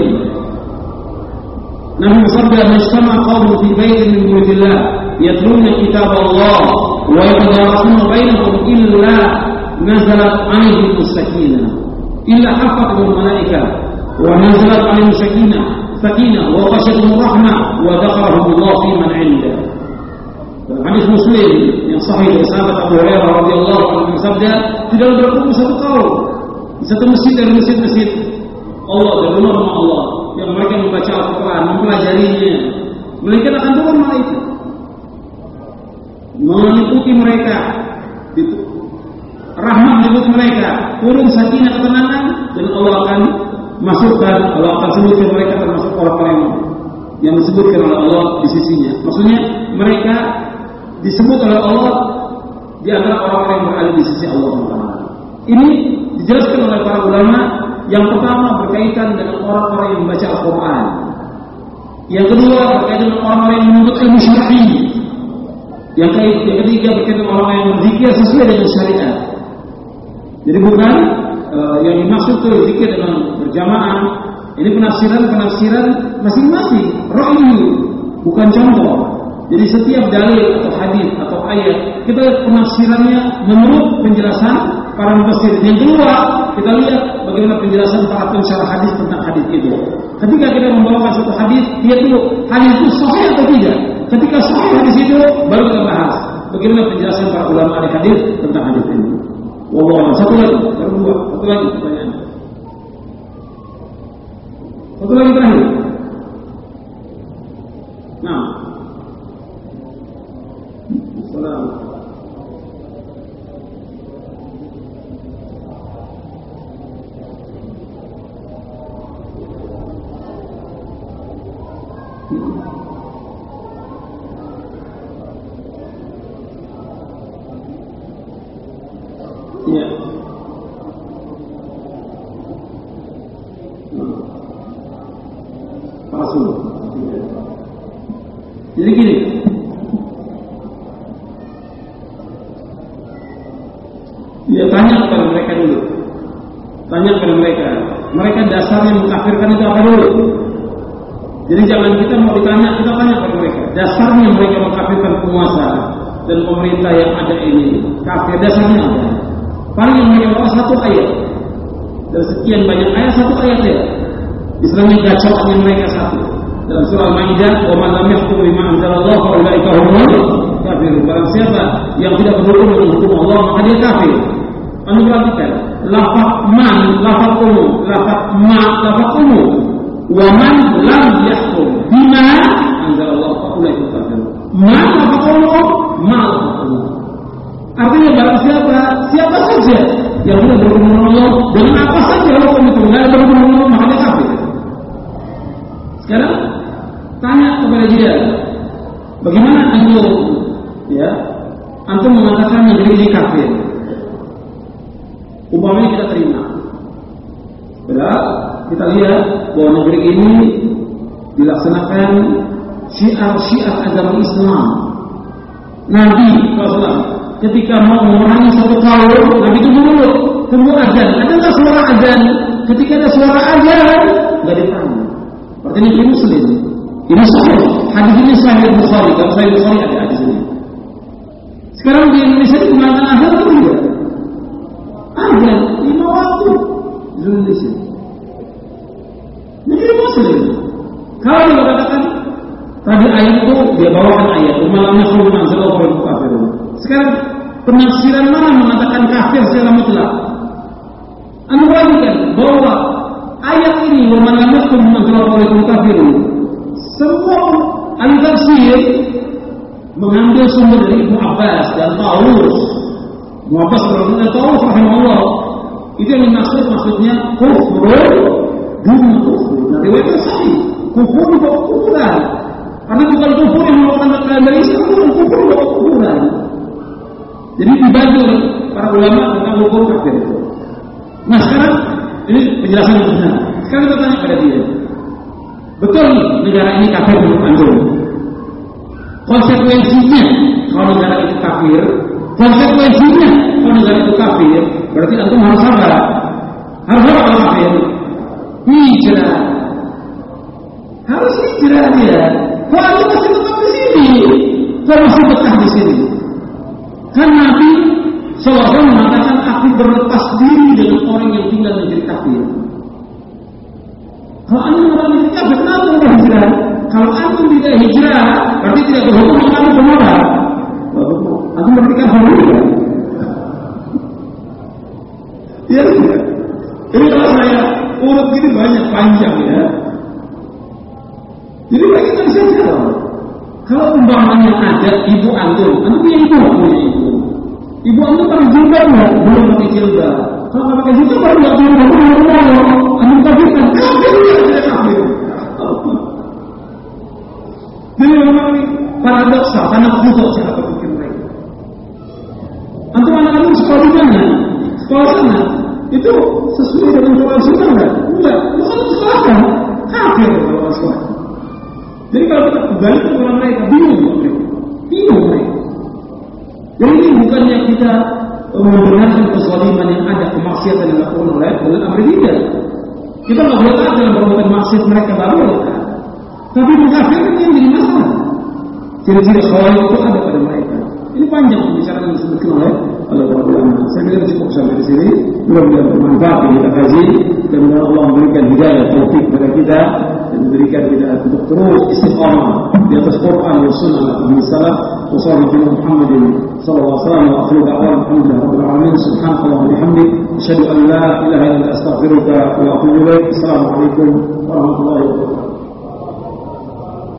Nabi bersabda, "Majtama qaumun fi baitin min buyutillah yatluna kitab Allah wa yatadarasuna bainahum illa nazalat 'alaihim as-sakinah nazalat 'alaihim sakinah sakinah wa ghashiyatuhum rahmah wa dzakarahum Allah fi man 'indah." Dalam hadis Muslim yang sahih dari sahabat Abu Hurairah radhiyallahu anhu bersabda, tidak berkumpul satu kaum di satu masjid dari masjid-masjid Allah dan rumah-rumah Allah yang mereka membaca Al-Quran, mempelajarinya, melainkan akan turun malaikat meliputi mereka, rahmat menyebut mereka, turun sakinah ketenangan dan Allah akan masukkan, Allah akan sebutkan mereka termasuk orang-orang yang disebutkan oleh Allah di sisinya. Maksudnya mereka disebut oleh Allah di antara orang-orang yang berada di sisi Allah Taala. Ini dijelaskan oleh para ulama yang pertama berkaitan dengan orang-orang yang membaca Al-Quran. Yang kedua berkaitan dengan orang-orang yang menuntut ilmu syar'i. Yang ketiga berkaitan dengan orang yang berzikir sesuai dengan syariat. Jadi bukan uh, yang dimaksud itu zikir dengan berjamaah. Ini penafsiran-penafsiran masing-masing. Ra'yu bukan contoh. Jadi setiap dalil atau hadis atau ayat kita penafsirannya menurut penjelasan para mufassir. Yang kedua, kita lihat bagaimana penjelasan para pensyarah hadis tentang hadis itu. Ketika kita membawakan satu hadis, lihat dulu hadis itu sahih atau tidak. Ketika sahih hadis itu, baru kita bahas bagaimana penjelasan para ulama hadis tentang hadis ini. Wallah, satu lagi, baru dua, satu lagi pertanyaan. Satu lagi terakhir. Nah, Assalamualaikum. Iya. Jadi jangan kita mau ditanya, kita tanya kepada mereka. Dasarnya mereka mengkafirkan penguasa dan pemerintah yang ada ini. Kafir dasarnya apa? Paling yang mereka bawa satu ayat. Dari sekian banyak ayat, satu ayat ya. Istilahnya gacoannya mereka satu. Dalam surah Al-Maidah, "Wa man lam yahkum bima anzalallah fa ulaika kafirun." Barang siapa yang tidak berhukum dengan hukum Allah, maka dia kafir. Anda perhatikan, lafaz man, lafaz umum, lafaz ma, lafaz umum. Wa man lam yahkum bima anzalallah fa ulaika kafirun. Ma lafaz umum, ma lafaz umum. Artinya barang siapa, siapa saja yang tidak berhubungan Allah dengan apa saja hukum itu tidak berhubungan Allah maka dia kafir. Sekarang tanya kepada dia, bagaimana antum ya antum mengatakan negeri ini kafir? Umpamanya kita terima, Padahal kita lihat bahwa negeri ini dilaksanakan syiar-syiar agama Islam. Nabi SAW ketika mau memerangi satu kaum, Nabi itu dulu tunggu azan. Ada nggak suara azan? Ketika ada suara azan, nggak ditanya. Artinya ini muslim. Ini sahih. Hadis ini sahih Bukhari. Kalau sahih Bukhari ada hadis ini. Sekarang di Indonesia itu mengatakan azan itu tidak. Azan lima waktu di. Ini muslim. Kalau dia katakan tadi ayat itu dia bawakan ayat malamnya suruh manzil Allah kafirun. Sekarang penafsiran mana mengatakan kafir secara mutlak? Anda perhatikan bahwa ayat ini waman lam yakum oleh kafirun. Semua ahli tafsir mengambil sumber dari Ibnu Abbas dan Paulus. Ibnu Abbas dan Paulus rahimahullah itu yang dimaksud maksudnya kufur kufur. Nah, riwayat sahih. Kufur itu kufuran. Karena bukan kufur yang melakukan dari Islam, bukan kufur itu kufuran. Jadi dibantu para ulama tentang hukum kafir. Nah sekarang ini penjelasan yang benar. Sekarang kita tanya pada dia, betul negara ini kafir menurut antum? Konsekuensinya kalau negara itu kafir, konsekuensinya kalau negara itu kafir, berarti antum harus sabar. Harus apa kalau kafir? Hijrah. Harus hijrah dia. Kalau masih tetap di sini, kalau masih betah di sini, Kan Nabi SAW mengatakan aku berlepas diri dengan orang yang tinggal menjadi kafir. Kalau anda orang menjadi kafir, kenapa anda hijrah? Kalau anda tidak hijrah, berarti tidak berhukum dengan anda kenapa? Aku berarti kafir juga. Iya tidak? Ini kalau saya urut gini banyak panjang ya. Jadi bagi kita bisa jawab. Kalau umpamanya ada ibu antum, antum punya ibu punya ibu. Ibu antum pakai jilbab nggak? Belum pakai jilbab. Kalau nggak pakai jilbab baru nggak jilbab, belum belum. Antum kafirkan, kafir ya tidak kafir. Jadi memang ini paradoksal karena butuh cara berpikir mereka. Antum anak-anak sekolah di mana? Sekolah sana itu sesuai dengan Quran Sunnah nggak? Enggak, bukan sekolah kan? Kafir kalau sekolah. Jadi kalau kita kembali ke orang mereka, bingung mereka. Bingung mereka. Jadi ini bukannya kita membenarkan kezaliman yang ada, kemaksiatan yang dilakukan oleh oleh amri tidak. Kita nggak boleh dalam perbuatan maksiat mereka baru boleh. Tapi mengkafirkan yang jadi masalah. Ciri-ciri khawarij itu ada pada mereka. Ini panjang pembicaraan yang disebutkan oleh sini. Mudah-mudahan bermanfaat bagi kita kaji dan mudah Allah memberikan hidayah taufik kepada kita dan memberikan kita untuk terus istiqamah di atas Quran dan Sunnah Nabi Sallallahu وصلى على محمد صلى الله عليه وسلم واخر دعوانا الحمد لله رب العالمين سبحانك اللهم وبحمدك اشهد ان لا اله الا انت استغفرك واتوب اليك السلام عليكم ورحمه الله وبركاته